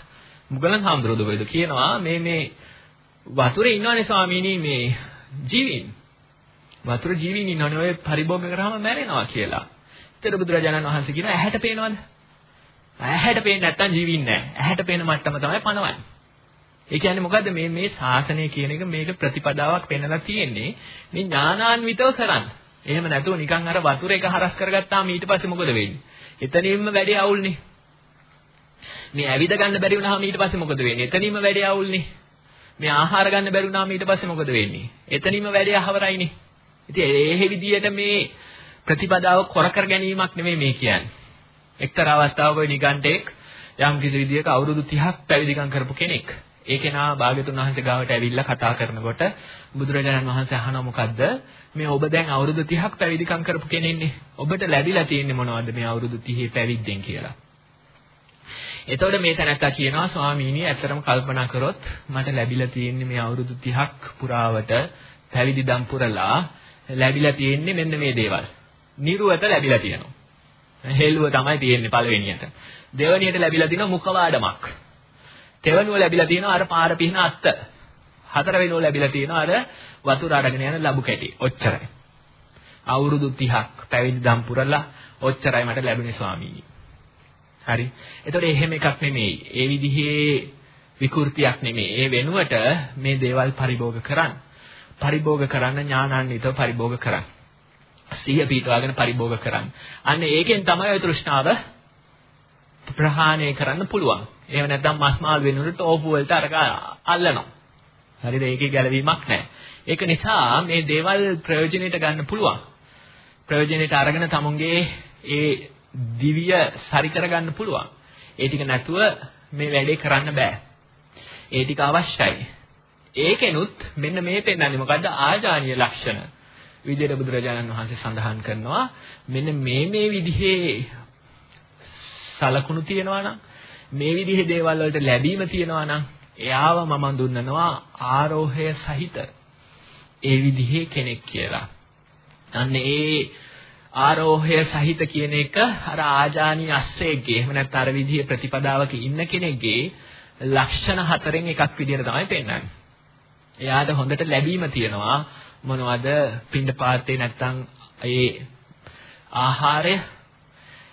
මුගලන් හාමුදුරුවෝද කියනවා මේ මේ වතුරේ ඉන්නවනේ ස්වාමීනි මේ ජීවීන් වතුර ජීවීන් ඉන්නවනේ ඔය පරිභෝග කරාම මැරෙනවා කියලා. ඒතර බුදුරජාණන් වහන්සේ කියනවා ඇහැට පේනවද? ඇහැට පේන්නේ නැත්තම් ජීවීන් නැහැ. ඇහැට පේන මට්ටම තමයි පනවන්නේ. ඒ කියන්නේ මොකද්ද මේ මේ ශාසනය කියන එක මේක ප්‍රතිපදාවක් පෙන්නලා තියෙන්නේ මේ ඥානාන්විතව කරන්න. එහෙම නැතුව නිකන් අර වතුර එක හරස් කරගත්තාම ඊට පස්සේ මොකද වෙන්නේ? එතනින්ම වැඩේ අවුල්නේ. මේ ඇවිද ගන්න බැරි වුණාම ඊට පස්සේ මොකද වෙන්නේ? එතනින්ම වැඩේ අවුල්නේ. මේ ආහාර ගන්න බැරි වුණාම ඊට පස්සේ මොකද වෙන්නේ? එතනින්ම වැඩේ අහවරයිනේ. ඉතින් ඒ විදිහට මේ ප්‍රතිපදාව කොර කර ගැනීමක් නෙමෙයි මේ කියන්නේ. එක්තරා අවස්ථාවක නිගණ්ඨෙක් යම් කිසි විදිහක අවුරුදු 30ක් පැවිදිකම් කරපු කෙනෙක්. ඒ කෙනා භාග්‍යතුන් වහන්සේ ගාවට ඇවිල්ලා කතා කරනකොට බුදුරජාණන් වහන්සේ අහනවා මොකද්ද මේ ඔබ දැන් අවුරුදු 30ක් පැවිදිකම් කරපු කෙනෙක්නේ ඔබට ලැබිලා තියෙන්නේ මොනවද මේ අවුරුදු 30 පැවිද්දෙන් කියලා එතකොට මේ තැනත්තා කියනවා ස්වාමීනි ඇත්තටම කල්පනා කරොත් මට ලැබිලා තියෙන්නේ මේ අවුරුදු 30ක් පුරාවට පැවිදි දම් පුරලා ලැබිලා තියෙන්නේ මෙන්න මේ දේවල්. නිර්වත ලැබිලා තියෙනවා. හෙළුව තමයි තියෙන්නේ පළවෙනියට. දෙවැනියට ලැබිලා තියෙනවා මුඛවාඩමක්. තෙවනුව ලැබිලා තියෙනවා අර පාර පිහින අත්ත. හතරවෙනුව ලැබිලා තියෙනවා අර වතුර අරගෙන යන ලබු කැටි. ඔච්චරයි. අවුරුදු 30ක් පැවිදි දම් පුරලා ඔච්චරයි මට ලැබුණේ ස්වාමීනි. හරි. එතකොට එහෙම එකක් නෙමෙයි. ඒ විදිහේ විකෘතියක් නෙමෙයි. ඒ වෙනුවට මේ දේවල් පරිභෝග කරන්න. පරිභෝග කරන්න ඥානාන්විතව පරිභෝග කරන්න. සිහිය පිටවාගෙන පරිභෝග කරන්න. අන්න ඒකෙන් තමයි ওই තෘෂ්ණාව ප්‍රහාණය කරන්න පුළුවන්. එහෙම නැත්නම් මස් මාල් වෙනුවට ඕපු වලට අරක අල්ලනවා. හරිද? ඒකේ ගැළවීමක් නැහැ. ඒක නිසා මේ දේවල් ප්‍රයෝජනෙට ගන්න පුළුවන්. ප්‍රයෝජනෙට අරගෙන තමුන්ගේ ඒ දිව්‍ය සරි කරගන්න පුළුවන්. ඒ ටික නැතුව මේ වැඩේ කරන්න බෑ. ඒ ටික අවශ්‍යයි. ඒකෙනුත් මෙන්න මේ පෙන්වන්නේ මොකද්ද? ආජානීය ලක්ෂණ. විදියට බුදුරජාණන් වහන්සේ සඳහන් කරනවා මෙන්න මේ මේ විදිහේ සලකුණු තියෙනවා නම් මේ විදිහේ දේවල් වලට ලැබීම තියෙනවා නම් එයාව මම දුන්නනවා ආරෝහය සහිත ඒ විදිහේ කෙනෙක් කියලා. අන්න ඒ ආරෝහය සහිත කියන එක අර ආජානී අස්සේගේ එහෙම නැත්නම් අර විදිහේ ප්‍රතිපදාවක ඉන්න කෙනෙක්ගේ ලක්ෂණ හතරෙන් එකක් විදිහට තමයි පෙන්වන්නේ. එයාට හොඳට ලැබීම තියෙනවා මොනවද පින්ඩපාතේ නැත්නම් ඒ ආහාරය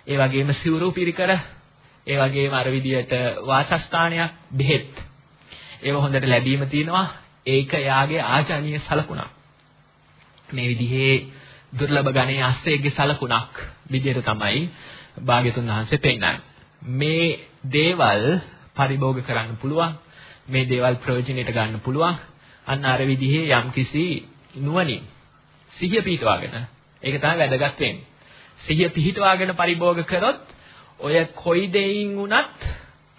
ඒ වගේම සිවුරු පිරිකර ඒ වගේම අර විදියට වාසස්ථානයක් බෙහෙත්. ඒව හොඳට ලැබීම තියෙනවා. ඒක එයාගේ ආචානීය සලකුණක්. මේ විදිහේ දුර්ලභ ගණයේ අස්සේගේ සලකුණක් විදියට තමයි භාග්‍යතුන් වහන්සේ පෙන්නන්නේ. මේ දේවල් පරිභෝග කරන්න පුළුවන්. මේ දේවල් ප්‍රයෝජනෙට ගන්න පුළුවන්. අන්න අර විදිහේ යම්කිසි නුවණින් සිහිය පිහිටවාගෙන ඒක තමයි වැදගත් වෙන්නේ. සිහිය පිහිටවාගෙන පරිභෝග කරොත් ඔය කොයි දෙයින් වුණත්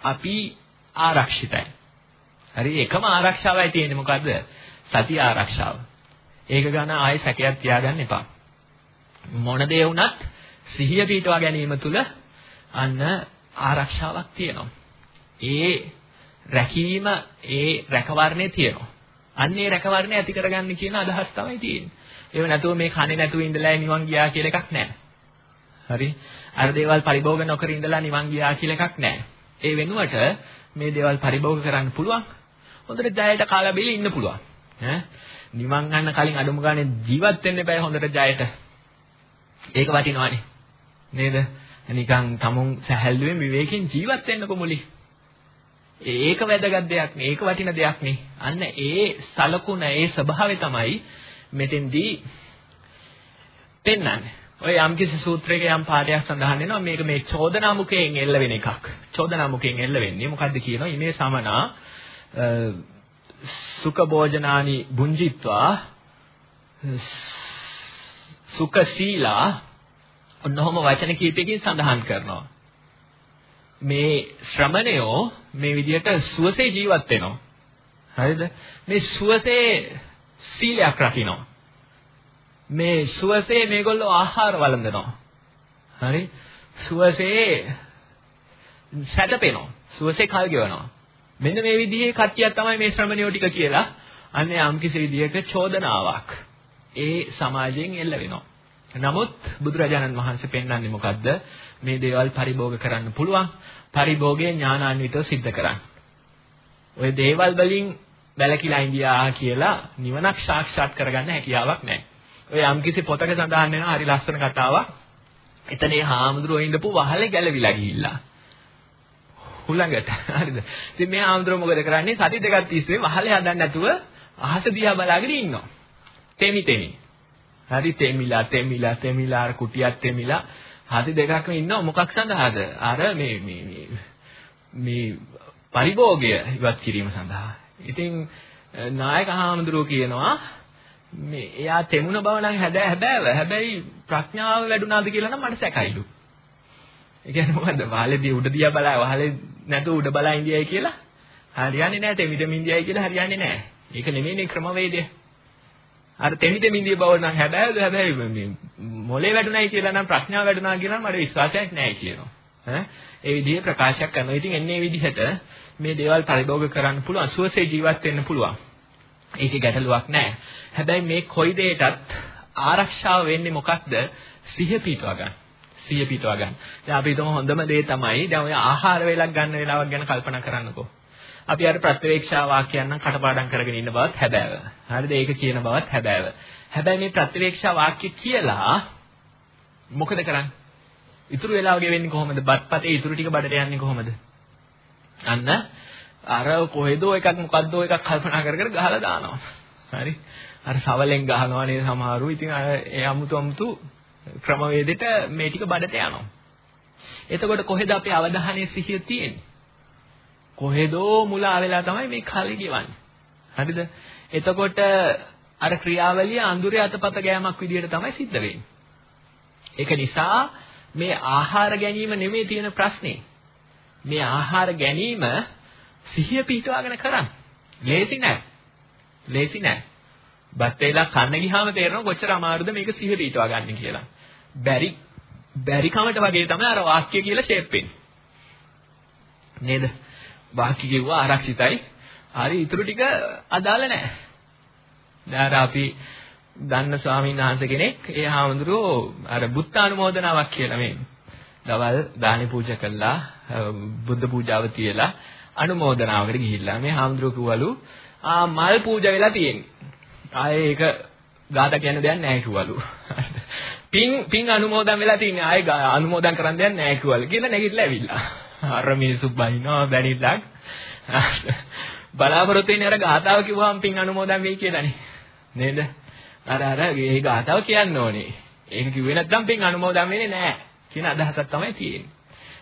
අපි ආරක්ෂිතයි. හරි එකම ආරක්ෂාවයි තියෙන්නේ මොකද්ද? සති ආරක්ෂාව. ඒක ගන්න ආයෙ සැකයක් තියාගන්න එපා. මොන දේ වුණත් සිහිය පිටවා ගැනීම තුළ අන්න ආරක්ෂාවක් තියෙනවා. ඒ රැකීම ඒ රැකවරණේ තියෙනවා. අන්නේ රැකවරණය ඇති කරගන්න කියන අදහස් තමයි තියෙන්නේ. ඒව නැතුව මේ කන්නේ නැතුව ඉඳලා නිවන් ගියා කියලා එකක් නැහැ. හරි? අර දේවල් පරිභෝග නොකර ඉඳලා නිවන් ගියා කියලා එකක් නැහැ. ඒ වෙනුවට මේ දේවල් පරිභෝග කරන්න පුළුවන්. හොඳට ජයයට කාලා බෙලී ඉන්න පුළුවන්. ඈ නිවන් ගන්න කලින් අඩුම ගානේ ජීවත් වෙන්න බෑ හොඳට ජයයට. ඒක වටිනවනේ. නේද? නිකන් tamun සැහැල්ලුවෙන් විවේකයෙන් ජීවත් වෙන්නකො මුලි. ඒක වැදගත් දෙයක් නේ. ඒක වටින දෙයක් නේ. අන්න ඒ සලකුණ ඒ ස්වභාවය තමයි මෙතෙන්දී පෙන්වන්නේ. ඔය යම්කිසි සූත්‍රයක යම් පාඩයක් සඳහන් වෙනවා මේක මේ චෝදනා මුඛයෙන් එල්ල වෙන එකක්. චෝදනා මුඛයෙන් එල්ල වෙන්නේ මොකද්ද කියනවා? ඉමේ සමනා සුඛ භෝජනානි බුංජිත්වා සුඛ සීලා ඔන්නෝම වචන කීපයකින් සඳහන් කරනවා. මේ ශ්‍රමණයෝ මේ විදිහට සුවසේ ජීවත් වෙනවා. හරිද? මේ සුවසේ සීලයක් රකින්නවා. මේ සුවසේ මේගොල්ලෝ ආහාර වළඳනවා. හරි? සුවසේ සැතපෙනවා. සුවසේ කල් ගෙවනවා. මෙන්න මේ විදිහේ කට්ටියක් තමයි මේ ශ්‍රමණයෝ ටික කියලා අන්න යම්කිසි විදිහක චෝදනාවක් ඒ සමාජයෙන් එල්ල වෙනවා. නමුත් බුදුරජාණන් වහන්සේ පෙන්වන්නේ මොකද්ද? මේ දේවල් පරිභෝග කරන්න පුළුවන්. පරිභෝගයේ ඥානාන්විතව සිද්ධ කරන්න. ওই දේවල් වලින් වැළකීලා ඉන්දියා කියලා නිවනක් සාක්ෂාත් කරගන්න හැකියාවක් නැහැ. ඔය යම්කිසි පොතක සඳහන් වෙනවා හරි ලස්සන කතාවක්. එතන ඒ හාමුදුරුවෝ ඉඳපු වහලේ ගැලවිලා ගිහිල්ලා. හුළඟට. හරිද? ඉතින් මේ හාමුදුරුවෝ මොකද කරන්නේ? සති දෙකක් තිස්සේ වහලේ හදන්න නැතුව අහස දිහා බලාගෙන ඉන්නවා. තෙමි තෙමි. හරි තෙමිලා තෙමිලා තෙමිලා අර කුටියක් තෙමිලා හරි දෙකක්ම ඉන්නවා මොකක් සඳහාද? අර මේ මේ මේ මේ පරිභෝගය ඉවත් කිරීම සඳහා. ඉතින් නායක හාමුදුරුවෝ කියනවා මේ එයා තෙමුණ බව නම් හැබැයි හැබෑව. හැබැයි ප්‍රඥාව වැඩුණාද කියලා නම් මට සැකයිලු. ඒ කියන්නේ මොකද්ද? වහලේදී උඩ දිහා බලා වහලේ නැතුව උඩ බලා ඉඳියයි කියලා. හරියන්නේ නැහැ තෙමිදමින්දියයි කියලා හරියන්නේ නැහැ. ඒක නෙමෙයිනේ ක්‍රමවේදය. අර තෙමිදමින්දිය බව නම් හැබැයි හැබැයි මේ මොලේ වැඩුණයි කියලා නම් ප්‍රඥාව වැඩුණා කියලා මට විශ්වාසයක් නැහැ කියනවා. ඈ ඒ විදිහේ ප්‍රකාශයක් කරනවා. ඉතින් එන්නේ විදිහට මේ දේවල් පරිභෝග කරන්න පුළුවන්. සුවසේ ජීවත් වෙන්න පුළුවන්. ඒකේ ගැටලුවක් නැහැ. හැබැයි මේ කොයි දෙයකටත් ආරක්ෂාව වෙන්නේ මොකක්ද? සිහිය පිටවා ගන්න. සිහිය පිටවා ගන්න. දැන් අපි හිතමු හොඳම දේ තමයි දැන් ඔය ආහාර වේලක් ගන්න වෙලාවක් ගැන කල්පනා කරන්නකෝ. අපි අර ප්‍රත්‍යවේක්ෂා වාක්‍යයන් නම් කටපාඩම් කරගෙන ඉන්න බවත් හැබෑව. හරිද? ඒක කියන බවත් හැබෑව. හැබැයි මේ ප්‍රත්‍යවේක්ෂා වාක්‍ය කියලා මොකද කරන්නේ? ඉතුරු වෙලාව ගෙවෙන්නේ කොහොමද? බත්පතේ ඉතුරු ටික බඩට යන්නේ කොහොමද? අන්න අර කොහෙදෝ එකක් මොකද්දෝ එකක් කල්පනා කර කර ගහලා දානවා. හරි? අර සවලෙන් ගහනවා නේද සමහරු. ඉතින් අර ඒ අමුතු අමුතු ක්‍රමවේදෙට මේ ටික බඩට යනවා. එතකොට කොහෙද අපේ අවධානයේ සිහිය තියෙන්නේ? කොහෙදෝ මුලා වෙලා තමයි මේ කල් ගෙවන්නේ. හරිද? එතකොට අර ක්‍රියාවලිය අඳුරේ අතපත ගෑමක් විදිහට තමයි සිද්ධ වෙන්නේ. ඒක නිසා මේ ආහාර ගැනීම නෙමෙයි තියෙන ප්‍රශ්නේ. මේ ආහාර ගැනීම සිහිය පිටවාගෙන කරන්න. ලේසි නෑ. ලේසි නෑ. බත් වේලා කන්න ගියාම තේරෙනවා කොච්චර අමාරුද මේක සිහිය පිටවා ගන්න කියලා. බැරි බැරි කමට වගේ තමයි අර වාක්‍ය කියලා ෂේප් වෙන්නේ. නේද? වාක්‍ය කිව්වා ආරක්ෂිතයි. හරි ඊටු ටික අදාළ නැහැ. දැන් අපි දන්න ස්වාමීන් වහන්සේ කෙනෙක් ඒ හාමුදුරුවෝ අර බුත්තානුමෝදනාවක් කියලා මේ දවල් දානි පූජා කළා බුද්ධ පූජාව තියලා අනුමෝදනාවකට ගිහිල්ලා මේ හාමුදුරුවෝ කිව්වලු ආ මල් පූජා වෙලා තියෙන්නේ. ආයේ ඒක ගාත කියන දෙයක් නැහැ කිව්වලු. පින් පින් අනුමෝදන් වෙලා තියෙන්නේ ආයේ අනුමෝදන් කරන්න දෙයක් නැහැ කිව්වලු කියලා නැගිටලා ඇවිල්ලා. අර මිනිස්සු බයිනවා බැනිලක්. බලාපොරොත්තු වෙන්නේ අර ගාතාව කිව්වම පින් අනුමෝදන් වෙයි කියලානේ. නේද? අර අර මේ ගාතාව කියන්න ඕනේ. ඒක කිව්වේ නැත්නම් පින් අනුමෝදන් වෙන්නේ නැහැ කියන අදහසක් තමයි තියෙන්නේ.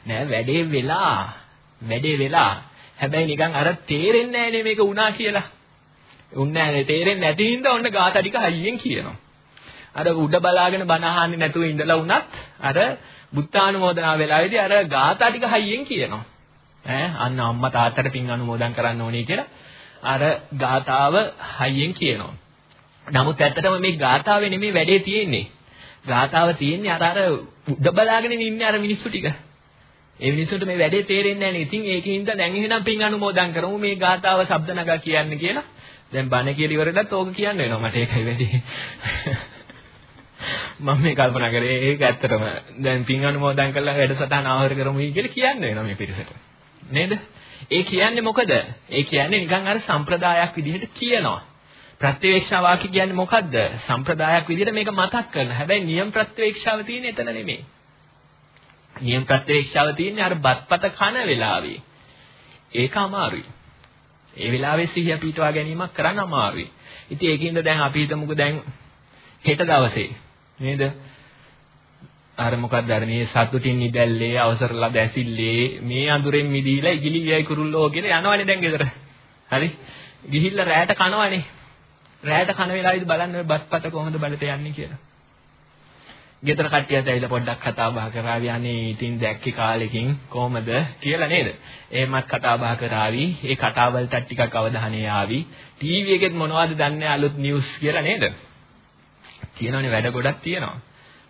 නෑ වැඩේ වෙලා වැඩේ වෙලා හැබැයි නිකන් අර තේරෙන්නේ නැහැනේ මේක වුණා කියලා. උන්නේ නැහැ තේරෙන්නේ නැති හින්දා ඔන්න ගාථා ටික හයියෙන් කියනවා. අර උඩ බලාගෙන බණ අහන්නේ නැතුව ඉඳලා වුණත් අර බුත්තානුමෝදනා වෙලාවේදී අර ගාථා ටික හයියෙන් කියනවා. ඈ අන්න අම්මා තාත්තට පින් අනුමෝදන් කරන්න ඕනේ කියලා අර ගාථාව හයියෙන් කියනවා. නමුත් ඇත්තටම මේ ගාථාවේ නෙමෙයි වැඩේ තියෙන්නේ. ගාථාව තියෙන්නේ අර අර උඩ බලාගෙන ඉන්නේ අර මිනිස්සු ටික. ඒ මිනිස්සුන්ට මේ වැඩේ තේරෙන්නේ නැහැ නේ. ඉතින් ඒකින්ද දැන් එහෙනම් පින් අනුමෝදන් කරමු මේ ගාථාව ශබ්ද නගා කියන්නේ කියලා. දැන් බණ කියලා ඉවරලත් ඕක කියන්න වෙනවා මට ඒකයි වැඩි. මම මේ කල්පනා කරේ ඒක ඇත්තටම දැන් පින් අනුමෝදන් කරලා වැඩසටහන ආවර කරමු කියලා කියන්න වෙනවා මේ පිරිසට. නේද? ඒ කියන්නේ මොකද? ඒ කියන්නේ නිකන් අර සම්ප්‍රදායක් විදිහට කියනවා. ප්‍රත්‍යවේක්ෂා වාක්‍ය කියන්නේ මොකද්ද? සම්ප්‍රදායක් විදිහට මේක මතක් කරන. හැබැයි නියම ප්‍රත්‍යවේක්ෂාව තියෙන්නේ එතන නෙමෙයි. නියම ප්‍රත්‍යවේක්ෂාව තියෙන්නේ අර බත්පත කන වෙලාවේ. ඒක අමාරුයි. ඒ වෙලාවේ සිහිය පිටවා ගැනීමක් කරන්න අමාරුයි. ඉතින් ඒකින්ද දැන් අපි හිතමුකෝ දැන් හෙට දවසේ නේද? අර මොකක්ද අර මේ සතුටින් නිදැල්ලේ අවසරලා දැසිල්ලේ මේ අඳුරෙන් මිදීලා ඉගිලි වියයි කුරුල්ලෝ කියලා යනවනේ දැන් ගෙදර. හරි? ගිහිල්ලා රැයට කනවනේ. රැයට කන වෙලාවේදී බලන්න ඔය බත්පත කොහොමද බලට යන්නේ කියලා. ගෙදර කට්ටියත් ඇවිල්ලා පොඩ්ඩක් කතා බහ කරાવી අනේ ඉතින් දැක්කේ කාලෙකින් කොහමද කියලා නේද? එහෙමත් කතා බහ කරાવી. ඒ කතාවලට ටිකක් අවධානය ආවි. ටීවී එකෙත් මොනවද දන්නේ අලුත් නිවුස් කියලා නේද? කියනවනේ වැඩ ගොඩක් තියෙනවා.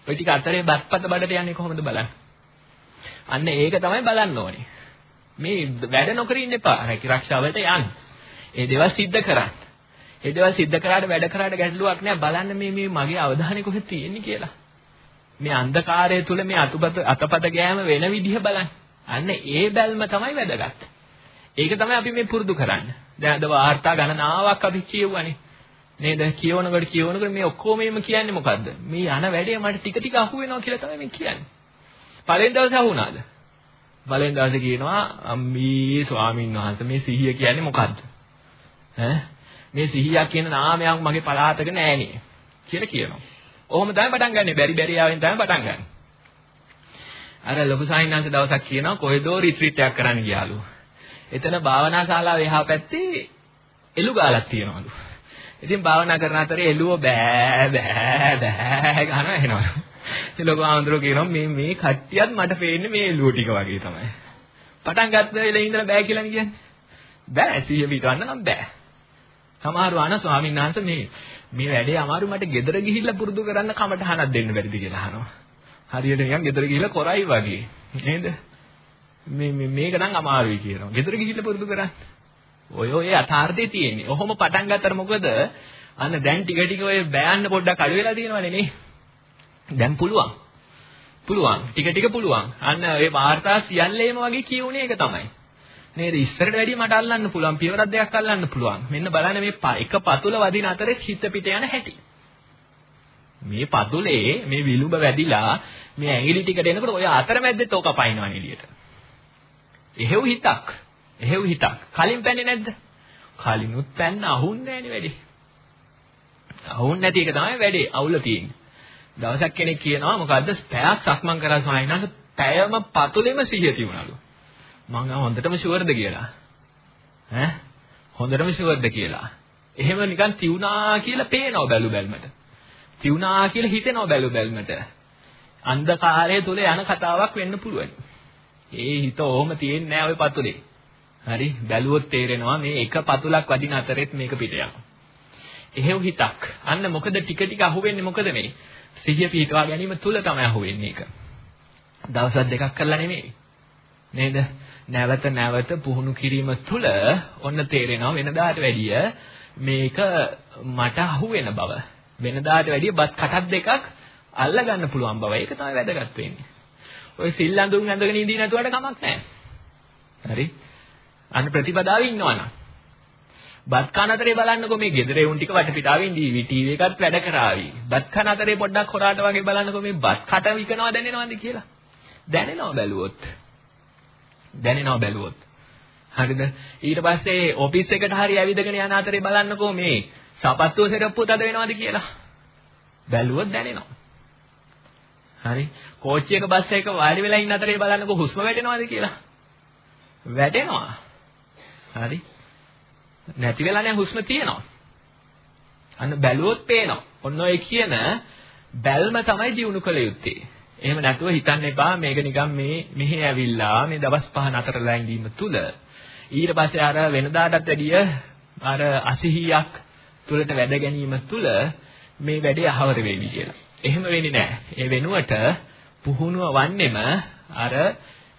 ඔය ටික අතරේ බත්පත බඩට යන්නේ කොහොමද බලන්න. අන්න ඒක තමයි බලන්න ඕනේ. මේ වැඩ නොකර ඉන්න එපා. රැකිරක්ෂාවලට යන්න. ඒ දේවල් සිද්ධ කරන්න. ඒ දේවල් සිද්ධ කරාට වැඩ කරාට ගැටලුවක් නෑ. බලන්න මේ මේ මගේ අවධානය කොහෙද තියෙන්නේ කියලා. මේ අන්ධකාරය තුල මේ අතුපත අතපත ගෑම වෙන විදිහ බලන්න. අන්න ඒ බැල්ම තමයි වැදගත්. ඒක තමයි අපි මේ පුරුදු කරන්නේ. දැන් අද වාර්තා ගණනාවක් අපි කියවුවානේ. නේද? කියවනකොට කියවනකොට මේ ඔක්කොම මේම කියන්නේ මොකද්ද? මේ යන වැඩේ මට ටික ටික අහු වෙනවා කියලා තමයි මේ කියන්නේ. පළවෙනි දවසේ අහුණාද? පළවෙනි දවසේ කියනවා අම්මී ස්වාමීන් වහන්සේ මේ සිහිය කියන්නේ මොකද්ද? ඈ මේ සිහියක් කියන නාමයක් මගේ පළාතක නෑනේ කියලා කියනවා. ඔහොම තමයි පටන් ගන්නෙ. බැරි බැරි ආවෙන් තමයි පටන් ගන්නෙ. අර ලොකු සාහිණාංශ දවසක් කියනවා කොහෙදෝ රිට්‍රීට් එකක් කරන්න ගියාලු. එතන භාවනා ශාලාවේ එහා පැත්තේ එළු ගාලක් තියෙනවලු. ඉතින් භාවනා කරන අතරේ එළුව බෑ බෑ බෑ ගහන එනවා. ඉතින් ලොකු ආන්දරෝ කියනවා මේ මේ කට්ටියත් මට පේන්නේ මේ එළුව ටික වගේ තමයි. පටන් ගත්ත වෙලේ ඉඳලා බෑ කියලා කියන්නේ. බෑ සිහිය පිටවන්න නම් බෑ. සමහරව අන ස්වාමීන් වහන්සේ මේ මේ වැඩේ අමාරු මට ගෙදර ගිහිල්ලා පුරුදු කරන්න කමටහනක් දෙන්න බැරිද කියලා අහනවා. හරියට නිකන් ගෙදර ගිහිල්ලා කරයි වගේ. නේද? මේ මේ මේක නම් අමාරුයි කියනවා. ගෙදර ගිහිල්ලා පුරුදු කරන්න. ඔය ඔය යථාර්ථයේ තියෙන්නේ. ඔහොම පටන් ගත්තට මොකද? අන්න දැන් ටික ටික ඔය බෑන්න පොඩ්ඩක් අඩු වෙලා තියෙනවනේ නේ. දැන් පුළුවන්. පුළුවන්. ටික ටික පුළුවන්. අන්න ඒ වාර්තා සියල්ලේම වගේ කියුනේ ඒක තමයි. නේද? ඉස්සරට වැඩිය මට අල්ලන්න පුළුවන්. පියවරක් දෙකක් අල්ලන්න පුළුවන්. මෙන්න බලන්න මේ එක පතුල වදින අතරේ හිත පිට යන හැටි. මේ පතුලේ මේ විලුඹ වැදිලා මේ ඇඟිලි ටිකට එනකොට ඔය අතරමැද්දෙත් ඕක පයින්නවා එළියට. එහෙව් හිතක්. එහෙව් හිතක්. කලින් පැන්නේ නැද්ද? කලිනුත් පැන්න අහුන්නේ නැණි වැඩි. අහුන්නේ නැති එක තමයි වැඩේ. අවුල තියෙන්නේ. දවසක් කෙනෙක් කියනවා මොකද්ද පැයක් සක්මන් කරලා සායනස පැයම පතුලෙම සිහිය තිබුණලු. මං හොඳටම ෂුවර්ද කියලා. ඈ හොඳටම ෂුවර්ද කියලා. එහෙම නිකන් තියුණා කියලා පේනව බැලු බැලමට. තියුණා කියලා හිතෙනව බැලු බැලමට. අන්ධකාරය තුල යන කතාවක් වෙන්න පුළුවන්. ඒ හිත ඕම තියෙන්නේ නැහැ ওই පතුලේ. හරි බැලුවොත් තේරෙනවා මේ එක පතුලක් වදින අතරෙත් මේක පිට යනවා. එහෙව් හිතක්. අන්න මොකද ටික ටික අහුවෙන්නේ මොකද මේ? සිහිය පිටවා ගැනීම තුල තමයි අහුවෙන්නේ ඒක. දවස් දෙකක් කරලා නෙමෙයි. නේද? නැවත නැවත පුහුණු කිරීම තුල ඔන්න තේරෙනවා වෙනදාට වැඩිය මේක මට අහුවෙන බව. වෙනදාට වැඩිය බත් කටක් දෙකක් අල්ල ගන්න පුළුවන් බව. ඒක තමයි වැදගත් වෙන්නේ. ඔය සිල් අඳුන් ඇඳගෙන ඉඳී නැතුවට කමක් නැහැ. හරි? අන්න ප්‍රතිපදාවේ ඉන්නවනම් බත් කන අතරේ බලන්නකෝ මේ ගෙදර එවුන් ටික වටපිටාවෙන් දීවි ටීවී එකත් වැඩ කරાવી. බත් කන අතරේ පොඩ්ඩක් හොරාට වගේ බලන්නකෝ මේ බත් කට විකනවා දැනෙනවද කියලා. දැනෙනව බැලුවොත්. දැනෙනව බැලුවොත්. හරිද? ඊට පස්සේ ඔෆිස් එකට හරි ඇවිදගෙන යන අතරේ බලන්නකෝ මේ සපත්තුව සෙරප්පුව තද වෙනවද කියලා. බැලුවොත් දැනෙනවා. හරි. කෝච්චි එක බස් එක වාඩි වෙලා ඉන්න අතරේ බලන්නකෝ හුස්ම වැටෙනවද කියලා. වැටෙනවා. හරි. නැති වෙලා නැහැ හුස්ම තියෙනවා. අන්න බැලුවොත් පේනවා. ඔන්න ඔය කියන බැල්ම තමයි දිනු කළ යුත්තේ. එහෙම නැතුව හිතන්න එපා මේක නිකන් මේ මෙහි ඇවිල්ලා මේ දවස් පහ නතරලා ඉඳීම තුල ඊට පස්සේ අර වෙනදාටත් වැඩිය අර අසිහියක් තුලට වැඩ ගැනීම තුල මේ වැඩේ අහවර වෙවි කියලා. එහෙම වෙන්නේ නැහැ. ඒ වෙනුවට පුහුණුව වන්නේම අර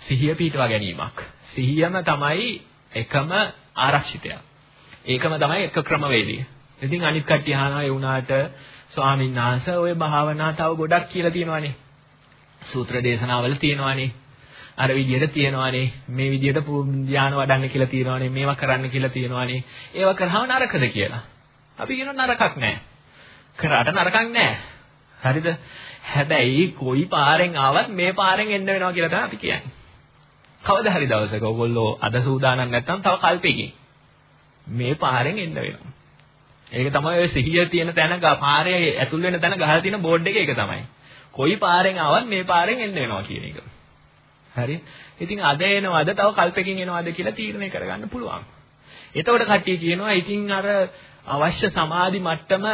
සිහිය පිටවා ගැනීමක්. සිහියම තමයි එකම ආරක්ෂිතයක්. ඒකම තමයි එක ක්‍රමවේදය. ඉතින් අනිත් කට්ටිය අහනවා ඒ වුණාට ස්වාමීන් වහන්සේ ওই භාවනා තව ගොඩක් කියලා තියෙනවානේ. සූත්‍ර දේශනාවල තියෙනවානේ. අර විදිහට තියෙනවානේ. මේ විදිහට ධ්‍යාන වඩන්න කියලා තියෙනවානේ. මේවා කරන්න කියලා තියෙනවානේ. ඒවා කරාම නරකද කියලා. අපි කියනවා නරකක් නෑ. කරාට නරකක් නෑ. හරිද? හැබැයි කොයි පාරෙන් ආවත් මේ පාරෙන් එන්න වෙනවා කියලා තමයි අපි කියන්නේ. කවදා හරි දවසක ඔයගොල්ලෝ අද සූදානම් නැත්නම් තව කල්පෙකින් මේ පාරෙන් එන්න වෙනවා. ඒක තමයි ඔය සිහිය තියෙන තැන පාරේ ඇතුල් වෙන තැන ගහලා තියෙන බෝඩ් එකේ ඒක තමයි. කොයි පාරෙන් ආවත් මේ පාරෙන් එන්න වෙනවා කියන එක. හරි. ඉතින් අද එනවද තව කල්පකින් එනවද කියලා තීරණය කරගන්න පුළුවන්. එතකොට කට්ටිය කියනවා ඉතින් අර අවශ්‍ය සමාධි මට්ටම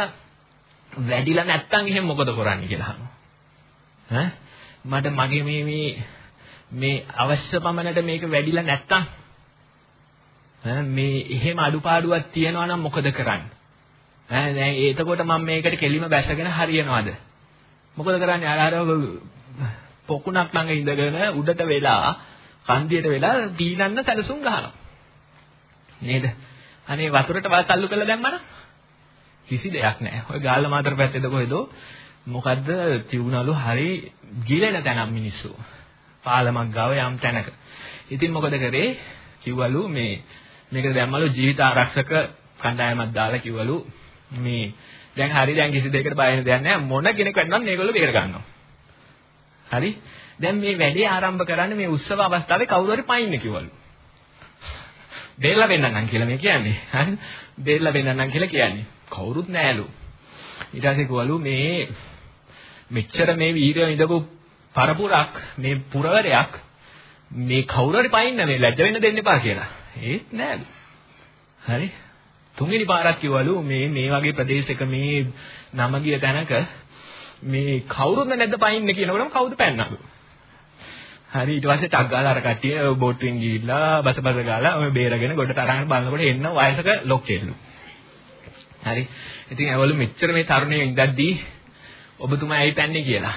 වැඩිලා නැත්තම් එහෙනම් මොකද කරන්නේ කියලා අහනවා. ඈ මට මගේ මේ මේ මේ අවශ්‍ය පමණට මේක වැඩිලා නැත්තම් මේ එහෙම අඩුපාඩුවක් තියෙනවා නම් මොකද කරන්නේ? ඈ දැන් එතකොට මම මේකට කෙලිම බැසගෙන හරියනවද? මොකද කරන්නේ? අර අර පොකුණක් ළඟ ඉඳගෙන උඩට වෙලා කන්දියට වෙලා දීනන්න සැලසුම් ගහනවා. නේද? අනේ වතුරට වත් අල්ලු කරලා දැම්මනම් කිසි දෙයක් නැහැ. ඔය ගාල්ල මාතර පැත්තේද කොහෙද? මොකද්ද තිබුණලු හරි ගිලෙන තැනක් මිනිස්සු. පාලමක් ගාව යම් තැනක. ඉතින් මොකද කරේ? කිව්වලු මේ මේකට දැම්මලු ජීවිත ආරක්ෂක කණ්ඩායමක් දාලා කිව්වලු මේ දැන් හරි දැන් කිසි දෙයකට බය වෙන දෙයක් නැහැ මොන කෙනෙක් වෙන්නත් මේගොල්ලෝ බේර ගන්නවා. හරි? දැන් මේ වැඩේ ආරම්භ කරන්නේ මේ උත්සව අවස්ථාවේ කවුරු හරි පයින්න කිව්වලු. බේරලා වෙන්නනම් කියලා මේ කියන්නේ. හරි? බේරලා වෙන්නනම් කියලා කියන්නේ. කවුරුත් නැහැලු. ඊට පස්සේ කිව්වලු මේ මෙච්චර මේ වීරය ඉඳපු පරපුරක් මේ පුරවරයක් මේ කවුරු හරි පයින්න මේ ලැජ්ජ වෙන්න දෙන්න එපා කියලා. ඒත් නෑලු. හරි. තුන්වෙනි පාරක් කිව්වලු මේ මේ වගේ ප්‍රදේශයක මේ නම ගිය තැනක මේ කවුරුද නැද්ද පයින්නේ කියනකොටම කවුද පැන්නලු. හරි ඊට පස්සේ ටක් ගාලා අර කට්ටිය බෝට්ටුවෙන් ගිහිල්ලා බස බස ගාලා ඔය බේරගෙන ගොඩට අරගෙන බලනකොට එන්න වයසක ලොක්කෙල්ලු. හරි. ඉතින් ඒවලු මෙච්චර මේ තරුණයෝ ඉඳද්දී ඔබතුමා ඇයි පැන්නේ කියලා.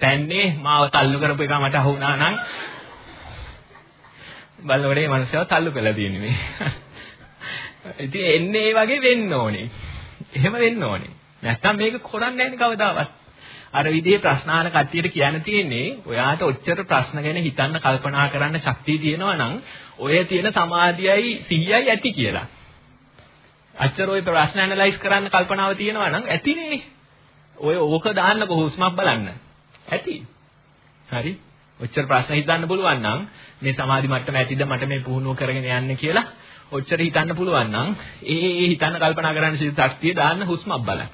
පැන්නේ මාව තල්ලු කරපු එක මට අහුණා නම් බලනකොට මේ මනුස්සයව තල්ලු කළා තියෙන්නේ මේ. ඉතින් එන්නේ ඒ වගේ වෙන්න ඕනේ. එහෙම වෙන්න ඕනේ. නැත්තම් මේක කරන්නේ නැහැ කවදාවත්. අර විදිහේ ප්‍රශ්නාන කට්ටියට කියන්න තියෙන්නේ ඔයාට ඔච්චර ප්‍රශ්න ගැන හිතන්න කල්පනා කරන්න ශක්තිය තියෙනවා නම් ඔය තියෙන සමාධියයි සිහියයි ඇති කියලා. අච්චර ඔය ප්‍රශ්න ඇනලයිස් කරන්න කල්පනාව තියෙනවා නම් ඇතිනේ. ඔය ඕක දාන්නකො හුස්මක් බලන්න. ඇති. හරි. ඔච්චර ප්‍රශ්න හිතන්න පුළුවන් නම් මේ සමාධි මට්ටම ඇතිද මට මේ පුහුණුව කරගෙන යන්න කියලා ඔච්චර හිතන්න පුළුවන් නම් ඒ ඒ හිතන්න කල්පනා කරන්න සිත ශක්තිය දාන්න හුස්මක් බලන්න.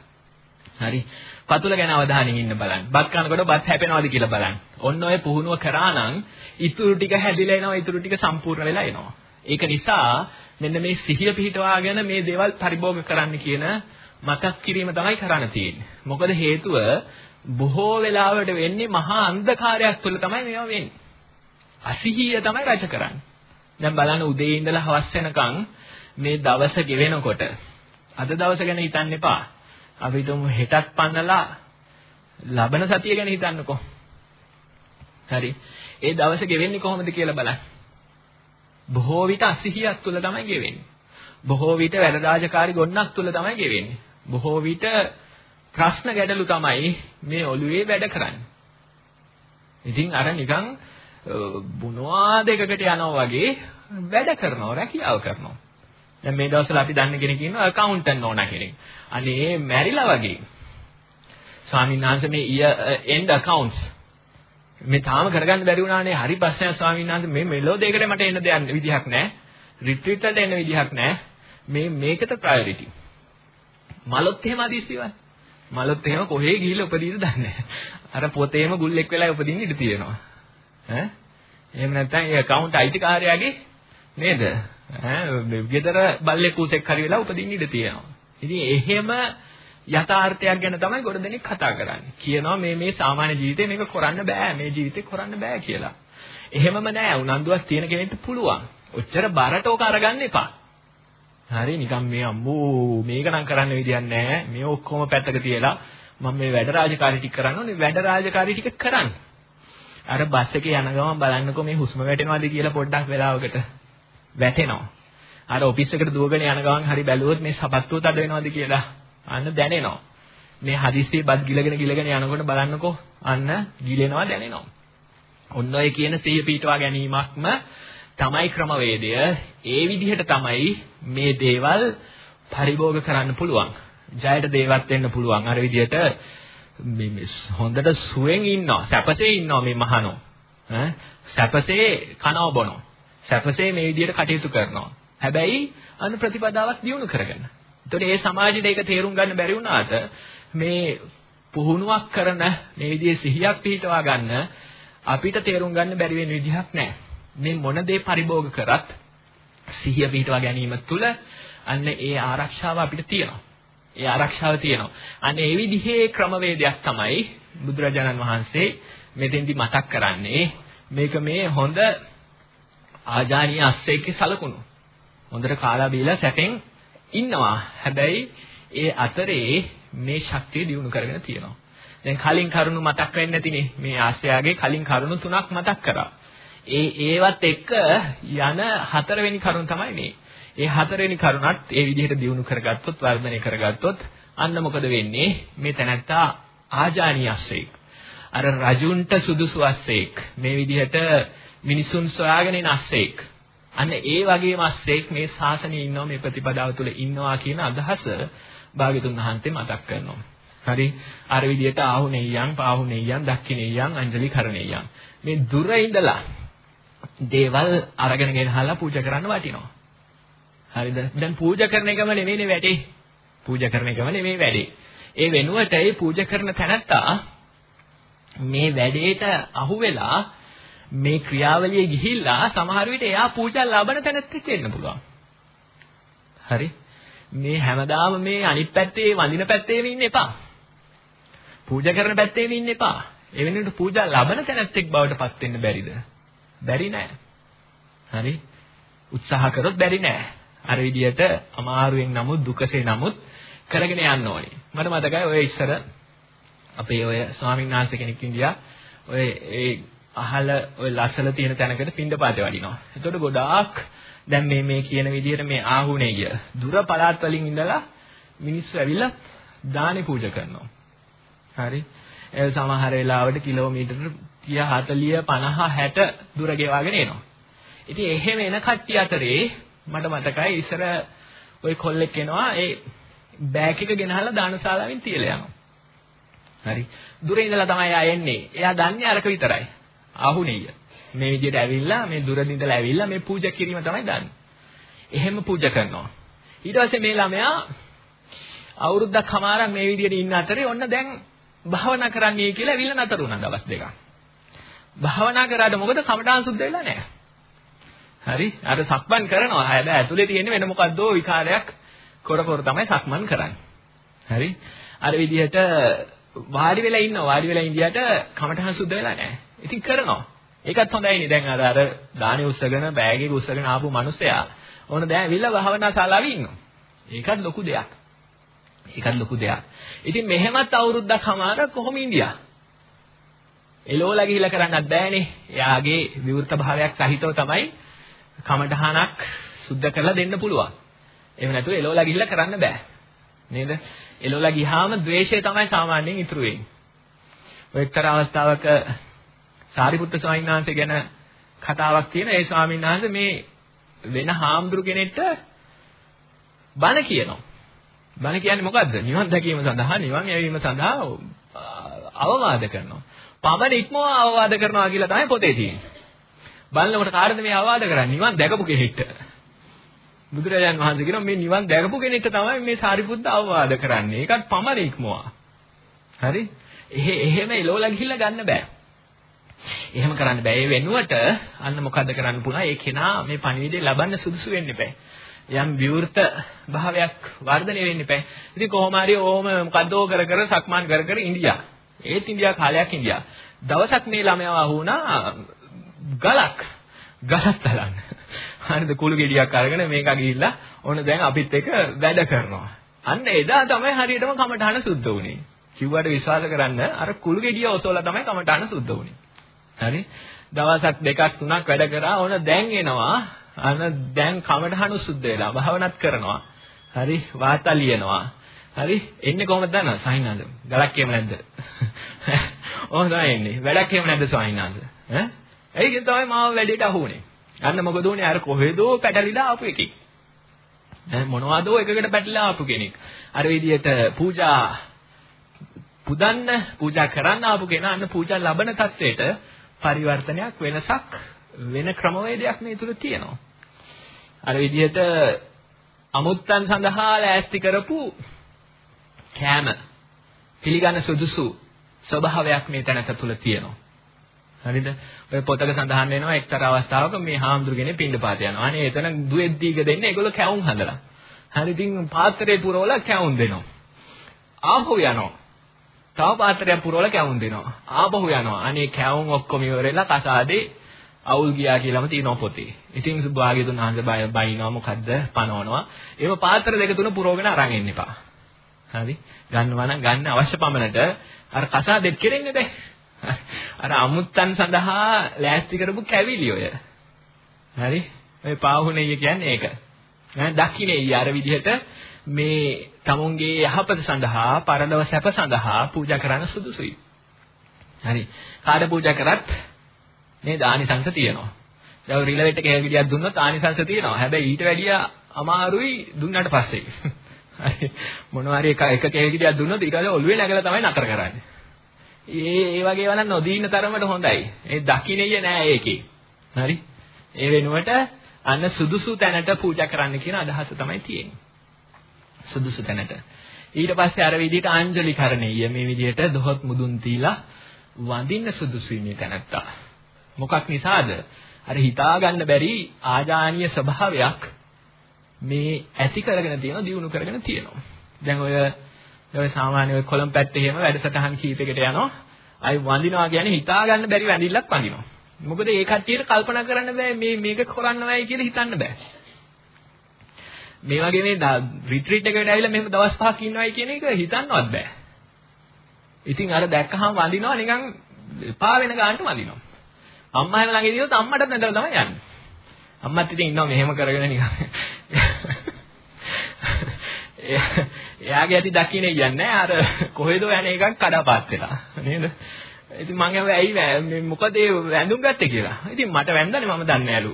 හරි. පතුල ගැන අවධානයෙන් ඉන්න බලන්න. බත් කනකොට බත් හැපෙනවද කියලා බලන්න. ඔන්න ඔය පුහුණුව කරා නම් ඉතුරු ටික හැදිලා එනවා, ඉතුරු ටික සම්පූර්ණ වෙලා එනවා. ඒක නිසා මෙන්න මේ සිහිය පිහිටවාගෙන මේ දේවල් පරිභෝග කරන්න කියන මතක් කිරීම තමයි කරන්න තියෙන්නේ. මොකද හේතුව බොහෝ වෙලාවට වෙන්නේ මහා අන්ධකාරයක් තුළ තමයි මේවා වෙන්නේ. අසිහිය තමයි රජ කරන්නේ. දැන් බලන්න උදේ ඉඳලා හවස වෙනකන් මේ දවස ගෙවෙනකොට අද දවස ගැන හිතන්න එපා. අපි තුමු හෙටත් පන්නලා ලබන සතිය ගැන හිතන්නකෝ. හරි. ඒ දවස ගෙවෙන්නේ කොහොමද කියලා බලන්න. බොහෝ විට අසිහියක් තුල තමයි ගෙවෙන්නේ. බොහෝ විට වැඩ රාජකාරි ගොන්නක් තුල තමයි ගෙවෙන්නේ. බොහෝ විට ප්‍රශ්න ගැටලු තමයි මේ ඔළුවේ වැඩ කරන්නේ. ඉතින් අර නිකන් බුනවා දෙකකට යනවා වගේ වැඩ කරනවා රැකියාව කරනවා. දැන් මේ දවස්වල අපි දන්න කෙනෙක් ඉන්නවා accountant ඕන කෙනෙක්. අනේ මැරිලා වගේ. ස්වාමීන් වහන්සේ මේ end accounts මේ තාම කරගන්න බැරි වුණානේ හරි ප්‍රශ්නයක් ස්වාමීන් වහන්සේ මේ මෙලෝ දෙයකට මට එන්න දෙයක් විදිහක් නැහැ. රිට්‍රීට් වලට එන්න විදිහක් නැහැ. මේ මේකට ප්‍රයොරිටි. මලොත් එහෙම අදිස්සියවයි. මලොත් එහෙම කොහේ ගිහිල්ලා උපදීද දන්නේ නැහැ. අර පොතේම ගුල්ලෙක් වෙලා උපදින්න ඉඩ තියෙනවා. ඈ එහෙම නැත්නම් ඒ account අයිතිකාරයාගේ නේද? ඈ ගෙදර බල්ලෙක් කුසෙක් හරි වෙලා උපදින්න ඉඩ තියෙනවා. ඉතින් එහෙම යථාර්ථයක් ගැන තමයි ගොඩ දෙනෙක් කතා කරන්නේ. කියනවා මේ මේ සාමාන්‍ය ජීවිතේ මේක කරන්න බෑ. මේ ජීවිතේ කරන්න බෑ කියලා. එහෙමම නෑ. උනන්දුවක් තියෙන කෙනෙක්ට පුළුවන්. ඔච්චර බරට ඕක අරගන්න එපා. හරි නිකන් මේ අම්මෝ මේක නම් කරන්න විදියක් නැහැ. මේ ඔක්කොම පැත්තක තියලා මම මේ වැඩ රාජකාරී ටික කරන්න ඕනේ. වැඩ රාජකාරී ටික කරන්න. අර බස් එකේ යන ගමන් බලන්නකෝ මේ හුස්ම වැටෙනවද කියලා පොඩ්ඩක් වෙලාවකට වැටෙනවා. අර ඔෆිස් එකට දුවගෙන යන ගමන් හරි බැලුවොත් මේ සපත්තුව තද වෙනවද කියලා අන්න දැනෙනවා. මේ හදිස්සියේ බත් ගිලගෙන ගිලගෙන යනකොට බලන්නකෝ අන්න ගිලෙනවා දැනෙනවා. ඔන්න ඔය කියන සිහිය පීටවා ගැනීමක්ම තමයි ක්‍රමවේදය. ඒ විදිහට තමයි මේ දේවල් පරිභෝග කරන්න පුළුවන්. ජයට දේවත් වෙන්න පුළුවන්. අර විදිහට මේ හොඳට සුවෙන් ඉන්නවා. සැපසේ ඉන්නවා මේ මහනෝ. ඈ සැපසේ කනව බොනවා. සැපසේ මේ විදිහට කටයුතු කරනවා. හැබැයි අන්න ප්‍රතිපදාවක් දියුණු කරගන්න. එතකොට මේ සමාජෙට ඒක තේරුම් ගන්න බැරි වුණාට මේ පුහුණුවක් කරන මේ විදිහේ සිහියක් පිටවා ගන්න අපිට තේරුම් ගන්න බැරි වෙන විදිහක් නැහැ. මේ මොන දේ පරිභෝග කරත් සිහිය පිටවා ගැනීම තුළ අන්න ඒ ආරක්ෂාව අපිට තියෙනවා. ඒ ආරක්ෂාව තියෙනවා. අන්න ඒ විදිහේ ක්‍රමවේදයක් තමයි බුදුරජාණන් වහන්සේ මෙතෙන්දි මතක් කරන්නේ. මේක මේ හොඳ ආජානීය අස්සෙක්ගේ සලකුණු. හොඳට කාලා බීලා සැපෙන් ඉන්නවා. හැබැයි ඒ අතරේ මේ ශක්තිය දිනු කරගෙන තියෙනවා. දැන් කලින් කරුණු මතක් වෙන්නේ නැතිනේ. මේ ආශ්‍රයාගේ කලින් කරුණු තුනක් මතක් කරා. ඒ ඒවත් එක්ක යන හතරවෙනි කරුණ තමයි මේ. ඒ හතරවෙනි කරුණත් ඒ විදිහට දිනු කරගත්තොත් වර්ධනය කරගත්තොත් අන්න මොකද වෙන්නේ? මේ තැනත්තා ආජානීයස්සෙක්. අර රජුන්ට සුදුසු අස්සෙක්. මේ විදිහට මිනිසුන් සොයාගෙන ඉන අස්සෙක්. අන්න ඒ වගේම අස්සෙක් මේ ශාසනයේ ඉන්නවා මේ ප්‍රතිපදාව තුළ ඉන්නවා කියන අදහස භාග්‍යතුන් වහන්සේ මතක් කරනවා. හරි අර විදිහට ආහුනෙයයන් පාහුනෙයයන් දක්ඛිනෙයයන් අංජලි කරණෙයයන් මේ දුර ඉඳලා දේවල් අරගෙන ගෙනහලා පූජා කරන්න වටිනවා. හරිද? දැන් පූජා කරන එකම නෙමෙයිනේ වැඩේ. පූජා කරන එකම නෙමෙයි වැඩේ. ඒ වෙනුවට ඒ පූජා කරන තැනත්තා මේ වැඩේට අහු වෙලා මේ ක්‍රියාවලිය ගිහිල්ලා සමහර විට එයා පූජා ලබන තැනත් වෙන්න පුළුවන්. හරි? මේ හැමදාම මේ අනිත් පැත්තේ වඳින පැත්තේම ඉන්න එපා. පූජා කරන පැත්තේම ඉන්න එපා. ඒ වෙනුවට පූජා ලබන තැනත් එක් බවට පත් වෙන්න බැරිද? බැරි නෑ. හරි? උත්සාහ කරොත් බැරි නෑ. අර විදියට අමාරුවෙන් නමුත් දුකසේ නමුත් කරගෙන යන්න ඕනේ. මට මතකයි ඔය ඉස්සර අපේ ඔය ස්වාමීන් වහන්සේ කෙනෙක් ඉන්දියා ඔය ඒ අහල ඔය ලස්සල තියෙන තැනකට පින්ඩපාතේ වඩිනවා. එතකොට ගොඩාක් දැන් මේ මේ කියන විදිහට මේ ආහුණේ ගිය දුර පළාත් වලින් ඉඳලා මිනිස්සු ඇවිල්ලා දානි පූජා කරනවා. හරි. ඒ සමහර වෙලාවට කිලෝමීටර 30 40 50 60 දුර ගෙවාගෙන එනවා. ඉතින් එහෙම එන කට්ටිය අතරේ මට මතකයි ඉස්සර ওই කොල්ලෙක් එනවා ඒ බෑග් එක ගෙනහලා දානශාලාවෙන් තියලා යනවා. හරි. දුරින් ඉඳලා තමයි ආ එන්නේ. එයා දන්නේ අරක විතරයි. ආහුණෙය. මේ විදිහට ඇවිල්ලා මේ දුරින් ඉඳලා ඇවිල්ලා මේ පූජා කිරීම තමයි දන්නේ. එහෙම පූජා කරනවා. ඊට පස්සේ මේ ළමයා අවුරුද්දක් හමාරක් මේ විදිහට ඉන්න අතරේ ඔන්න දැන් භාවනා කරන්නයි කියලා ඇවිල්ලා නතර වුණා දවස් දෙකක්. භාවනා කරාට මොකද කමඨාන් සුද්ධ වෙලා නැහැ. හරි? අර සක්මන් කරනවා. හැබැයි ඇතුලේ තියෙන්නේ වෙන මොකද්දෝ විකාරයක් කර කර තමයි සක්මන් කරන්නේ. හරි? අර විදිහට වාඩි වෙලා ඉන්නවා. වාඩි වෙලා ඉඳියට කමඨහන් සුද්ධ වෙලා නැහැ. ඉතින් කරනවා. ඒකත් හොඳයිනේ. දැන් අර අර දානේ උස්සගෙන බෑග් එක උස්සගෙන ආපු මිනිස්සයා ඕන දැන් ඇවිල්ලා භාවනා ශාලාවේ ඉන්නවා. ඒකත් ලොකු දෙයක්. ඒකත් ලොකු දෙයක්. ඉතින් මෙහෙමත් අවුරුද්දක් හමාර කොහොම ඉන්දියා? එලෝලා ගිහිලා කරන්නත් බෑනේ. එයාගේ විවෘත භාවයක් සහිතව තමයි කමඨහනක් සුද්ධ කරලා දෙන්න පුළුවන්. එහෙම නැතුව එලෝලා ගිහිල්ලා කරන්න බෑ. නේද? එලෝලා ගියාම ද්වේෂය තමයි සාමාන්‍යයෙන් ඉතුරු වෙන්නේ. ඔය එක්තරා අවස්ථාවක සාරිපුත්ත ස්වාමීන් වහන්සේ ගැන කතාවක් තියෙන ඒ ස්වාමීන් වහන්සේ මේ වෙන හාමුදුරු කෙනෙක්ට බණ කියනවා. බණ කියන්නේ මොකද්ද? නිවන් දැකීම සඳහා නිවන් යැවීම සඳහා අවවාද කරනවා. පමණ ඉක්මව අවවාද කරනවා කියලා තමයි පොතේ තියෙන්නේ. බලනකොට කාටද මේ අවවාද කරන්නේ? නිවන් දැකපු කෙනෙක්ට. බුදුරජාන් වහන්සේ කියනවා මේ නිවන් දැකපු කෙනෙක්ට තමයි මේ සාරිපුත්ත අවවාද කරන්නේ. ඒකත් පමණ ඉක්මවා. හරි? එහෙ එහෙම එලෝලා ගිහිල්ලා ගන්න බෑ. එහෙම කරන්න බෑ. ඒ වෙනුවට අන්න මොකද්ද කරන්න පුළුවන්? ඒ කෙනා මේ පණිවිඩය ලබන්න සුදුසු වෙන්න එපා. යම් විවෘත භාවයක් වර්ධනය වෙන්න එපා. ඉතින් කොහොම හරි ඕම මොකද්දෝ කර කර සක්මන් කර කර ඉන්දියා. ඒත් ඉන්දියා කාලයක් ඉන්දියා. දවසක් මේ ළමයා වහුණා ගලක් ගලක් තලන්න. හරිද කුළු ගෙඩියක් අරගෙන මේක ගිහිල්ලා ඔන්න දැන් අපිත් එක්ක වැඩ කරනවා. අන්න එදා තමයි හරියටම කමඨාන සුද්ධ වුනේ. කිව්වට විශ්වාස කරන්න අර කුළු ගෙඩිය ඔසවලා තමයි කමඨාන සුද්ධ වුනේ. හරි? දවසක් දෙකක් තුනක් වැඩ කරා ඕන දැන් එනවා. අන්න දැන් කමඨාන සුද්ධ වෙලා භාවනාත් කරනවා. හරි? වාතා ලියනවා. හරි? එන්නේ කොහොමද දන්නවද? සහිනාද? ගලක් එහෙම නැද්ද? ඕන තමයි එන්නේ. වැඩක් එහෙම නැද්ද සහිනාද? ඈ? ඒකෙන් තමයි මාව වැඩේට අහුනේ. අන්න මොකද උනේ අර කොහෙදෝ පැටලිලා ආපු එකෙක්. ඈ මොනවදෝ එකකට පැටලලා ආපු කෙනෙක්. අර විදිහට පූජා පුදන්න පූජා කරන්න ආපු කෙනා අන්න පූජා ලබන තත්වයට පරිවර්තනයක් වෙනසක් වෙන ක්‍රමවේදයක් මේ තුල තියෙනවා. අර විදිහට අමුත්තන් සඳහා ලෑස්ති කරපු කෑම පිළිගන්න සුදුසු ස්වභාවයක් මේ තැනක තුල තියෙනවා. හරිද? ඔය පොතක සඳහන් වෙනවා එක්තරා අවස්ථාවක මේ හාමුදුරගෙන පින්ඩපාත යනවා. අනේ එතන දුවෙද්දීක දෙන්නේ ඒගොල්ලෝ කැවුම් හදලා. හරි ඉතින් පාත්‍රේ පුරවලා කැවුම් දෙනවා. ආපහු යනවා. තව පාත්‍රයක් පුරවලා කැවුම් දෙනවා. ආපහු යනවා. අනේ කැවුම් ඔක්කොම ඉවරලා කසාදේ අවුල් ගියා කියලාම තියෙනවා පොතේ. ඉතින් භාග්‍යතුන් වහන්සේ බය බයිනවා මොකද්ද? පනවනවා. ඒව පාත්‍ර දෙක තුන පුරවගෙන අරන් එන්න එපා. හරි? ගන්නවා නම් ගන්න අවශ්‍ය පමණට අර කසාදෙත් කෙරෙන්නේ නැහැ. අර අමුත්තන් සඳහා ලෑස්ති කරපු කැවිලි ඔය. හරි? ඔය පාහුණෙය කියන්නේ ඒක. නෑ දකින්නේ අර විදිහට මේ තමුන්ගේ යහපත සඳහා පරලොව සැප සඳහා පූජා කරන්න සුදුසුයි. හරි. කාට පූජා කරත් මේ දානිසංශ තියෙනවා. දැන් රිලෙවෙට් එක හැවිලියක් දුන්නොත් ආනිසංශ තියෙනවා. හැබැයි ඊට වැඩිය අමාරුයි දුන්නාට පස්සේ. හරි. මොනවා හරි එක එක කේවිලියක් දුන්නොත් ඊට පස්සේ ඔළුවේ නැගලා තමයි නතර කරන්නේ. ඒ ඒ වගේ ඒවා නම් නොදීන තරමට හොඳයි. ඒ දකින්නේ නෑ ඒකේ. හරි? ඒ වෙනුවට අන්න සුදුසු තැනට පූජා කරන්න කියන අදහස තමයි තියෙන්නේ. සුදුසු තැනට. ඊට පස්සේ අර විදිහට ආංජලි කරණීය මේ විදිහට දොහොත් මුදුන් තීලා වඳින්න සුදුසු ඉන්නේ තැනත්තා. මොකක් නිසාද? අර හිතා ගන්න බැරි ආජානීය ස්වභාවයක් මේ ඇති කරගෙන තියෙනවා දිනු කරගෙන තියෙනවා. දැන් ඔය ඔය සාමාන්‍ය ඔය කොළඹ පැත්තේ එහෙම වැඩසටහන් කීපයකට යනවා. අයි වඳිනවා කියන්නේ හිතා ගන්න බැරි වැඳිල්ලක් වඳිනවා. මොකද ඒ කට්ටියට කල්පනා කරන්න බෑ මේ මේක කරන්න බෑ කියලා හිතන්න බෑ. මේ වගේ මේ රිට්‍රීට් එකකට ඇවිල්ලා මෙහෙම දවස් පහක් ඉන්නවයි කියන එක හිතන්නවත් බෑ. ඉතින් අර දැක්කහම වඳිනවා නිකන් එපා වෙන ගානට වඳිනවා. අම්මා හැම ළඟ ඉදිරියොත් අම්මටත් නැදලා තමයි යන්නේ. අම්මත් ඉතින් ඉන්නවා මෙහෙම කරගෙන නිකන්. එයාගේ ඇති දකින්නේ කියන්නේ අර කොහෙදෝ යන එකක් කඩපාත් වෙලා නේද? ඉතින් මං ඇහුවා ඇයි මොකද ඒ වැඳුම් ගත්තේ කියලා. ඉතින් මට වැඳන්නේ මම දන්නේ නැලු.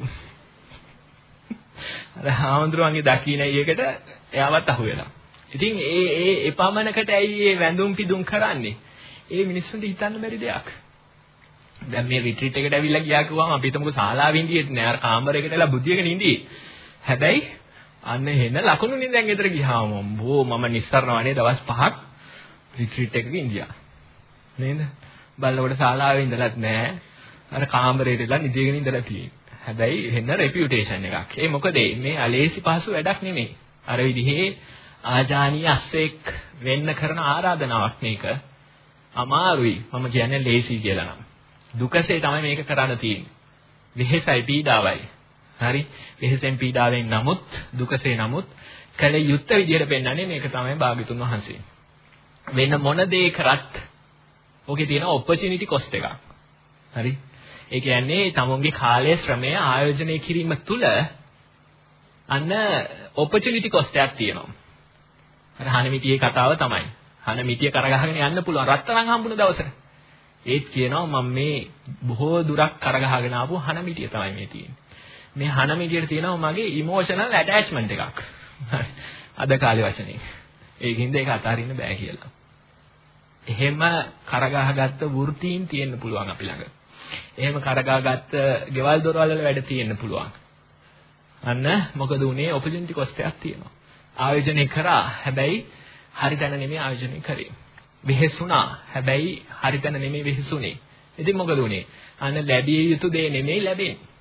අර හාමුදුරුවන්ගේ දකින්නේ ඒකට එයාවත් අහු වෙලා. ඉතින් ඒ ඒ එපමණකට ඇයි මේ වැඳුම් පිදුම් කරන්නේ? ඒ මිනිස්සුන්ට හිතන්න බැරි දෙයක්. දැන් මේ රිට්‍රීට් එකට ඇවිල්ලා ගියා කිව්වම අපි හිතමුකෝ ශාලාවෙ ඉඳියෙත් නෑ අර කාමරයකට එලා බුද්ධියක ඉඳී. හැබැයි අන්න එහෙන ලකුණුනේ දැන් ගෙදර ගියාම බෝ මම නිස්සරණවනේ දවස් 5ක් රිට්‍රීට් එකක ඉඳියා. නේද? බලනකොට ශාලාවේ ඉඳලත් නෑ. අර කාමරේට ඉඳලා නිදිගෙන ඉඳලා තියෙන්නේ. හැබැයි වෙන රෙපියුටේෂන් එකක්. ඒ මොකද මේ අලේසි පහසු වැඩක් නෙමෙයි. අර විදිහේ ආජානීය අස්සෙක් වෙන්න කරන ආරාධනාවක් මේක. අමාරුයි. මම කියන්නේ ලේසි කියලා නම්. දුකසේ තමයි මේක කරන්න තියෙන්නේ. වෙහෙසයි පීඩාවයි. හරි? වෙහෙසෙන් පීඩාවෙන් නමුත් දුකසේ නමුත් කල යුත්ත විදිහට පෙන්වන්නේ මේක තමයි භාග්‍යතුන් වහන්සේ. වෙන මොන දේ කරත් ඔකේ තියෙන ඔපචුනිටි කොස්ට් එකක්. හරි? ඒ කියන්නේ තමුන්ගේ කාලය ශ්‍රමය ආයෝජනය කිරීම තුළ අන්න ඔපචුනිටි කොස්ට් එකක් තියෙනවා. අර හනමිටියේ කතාව තමයි. හනමිටිය කරගහගෙන යන්න පුළුවන් රත්තරන් හම්බුන දවසට. ඒත් කියනවා මම මේ බොහෝ දුරක් කරගහගෙන ආපු හනමිටිය තමයි මේ තියෙන්නේ. මේ හනමිටියට තියෙනවා මගේ ඉමෝෂනල් ඇටැච්මන්ට් එකක්. අද කාලේ වචනේ. ඒකින්ද ඒක අතාරින්න බෑ කියලා. එහෙම කරගහගත්ත වෘත්තීන් තියෙන්න පුළුවන් අපි ළඟ. එහෙම කරගහගත්ත ගෙවල් දොරවල් වල වැඩ තියෙන්න පුළුවන්. අන්න මොකද උනේ ඔපචුනිටි කොස්ට් එකක් තියෙනවා. ආයෝජනය කරා. හැබැයි හරි තැන නෙමෙයි ආයෝජනය කරේ. වෙහෙසුණා. හැබැයි හරි තැන නෙමෙයි වෙහෙසුනේ. ඉතින් මොකද උනේ? අන්න ලැබිය යුතු දේ නෙමෙයි ලැබෙන්නේ.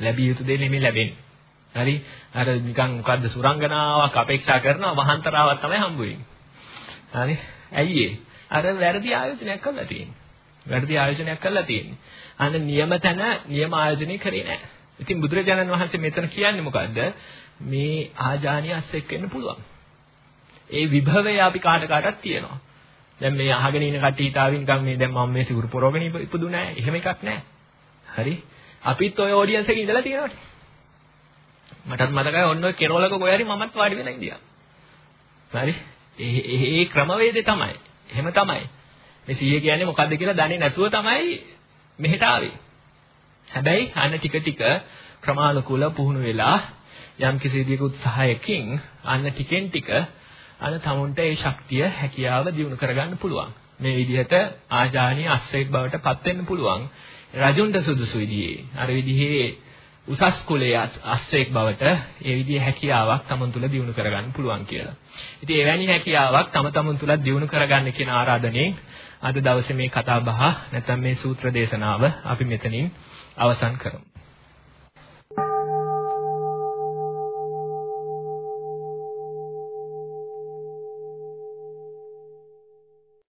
ලැබිය යුතු දේ නෙමෙයි ලැබෙන්නේ. හරි? අර නිකන් මොකද්ද සුරංගනාවක් අපේක්ෂා කරනවා වහන්තරාවක් තමයි හම්බ වෙන්නේ. හරි? ඇයි ඒ? අර වැරදි ආයෝජනයක් කරලා තියෙන්නේ. වැරදි ආයෝජනයක් කරලා තියෙන්නේ. අන්න නියම තැන නියම ආයෝජනය කරේ නැහැ. ඉතින් බුදුරජාණන් වහන්සේ මෙතන කියන්නේ මොකද්ද? මේ ආජානියස් එක්ක වෙන්න පුළුවන්. ඒ විභවය අපි කාට කාටත් තියෙනවා. දැන් මේ අහගෙන ඉන්න කට්ටිය හිතාවින් නිකන් මේ දැන් මම මේ සිවුරු පොරවගෙන ඉපදුනේ නැහැ. එහෙම එකක් නැහැ. හරි? අපිත් ඔය ඔඩියන්ස් එකේ ඉඳලා තියෙනවනේ. මටත් මතකයි ඔන්න ඔය කෙරවලක කොහරි මමත් වාඩි වෙලා ඉඳියා. හරි? ඒ ක්‍රමවේදේ තමයි. එහෙම තමයි. මේ සීයේ කියන්නේ මොකද්ද කියලා දන්නේ නැතුව තමයි මෙහෙට ආවේ. හැබැයි අන්න ටික ටික ක්‍රමානුකූල පුහුණු වෙලා යම් කිසි විදියක උත්සාහයකින් අන්න ටිකෙන් ටික අන්න තමුන්ට ඒ ශක්තිය හැකියාව දියුණු කරගන්න පුළුවන්. මේ විදිහට ආජානීය අස්සෙක් බවට පත් වෙන්න පුළුවන්. රජුන්ට සුදුසු විදිහේ අර විදිහේ උසස් කුලයේ අස්සෙක් බවට ඒ විදිහේ හැකියාවක් තමන් තුළ දියුණු කරගන්න පුළුවන් කියලා. ඉතින් එවැනි හැකියාවක් තම තමන් තුළ දියුණු කරගන්න කියන ආරාධනෙන් අද දවසේ මේ කතා බහ නැත්නම් මේ සූත්‍ර දේශනාව අපි මෙතනින් අවසන් කරමු.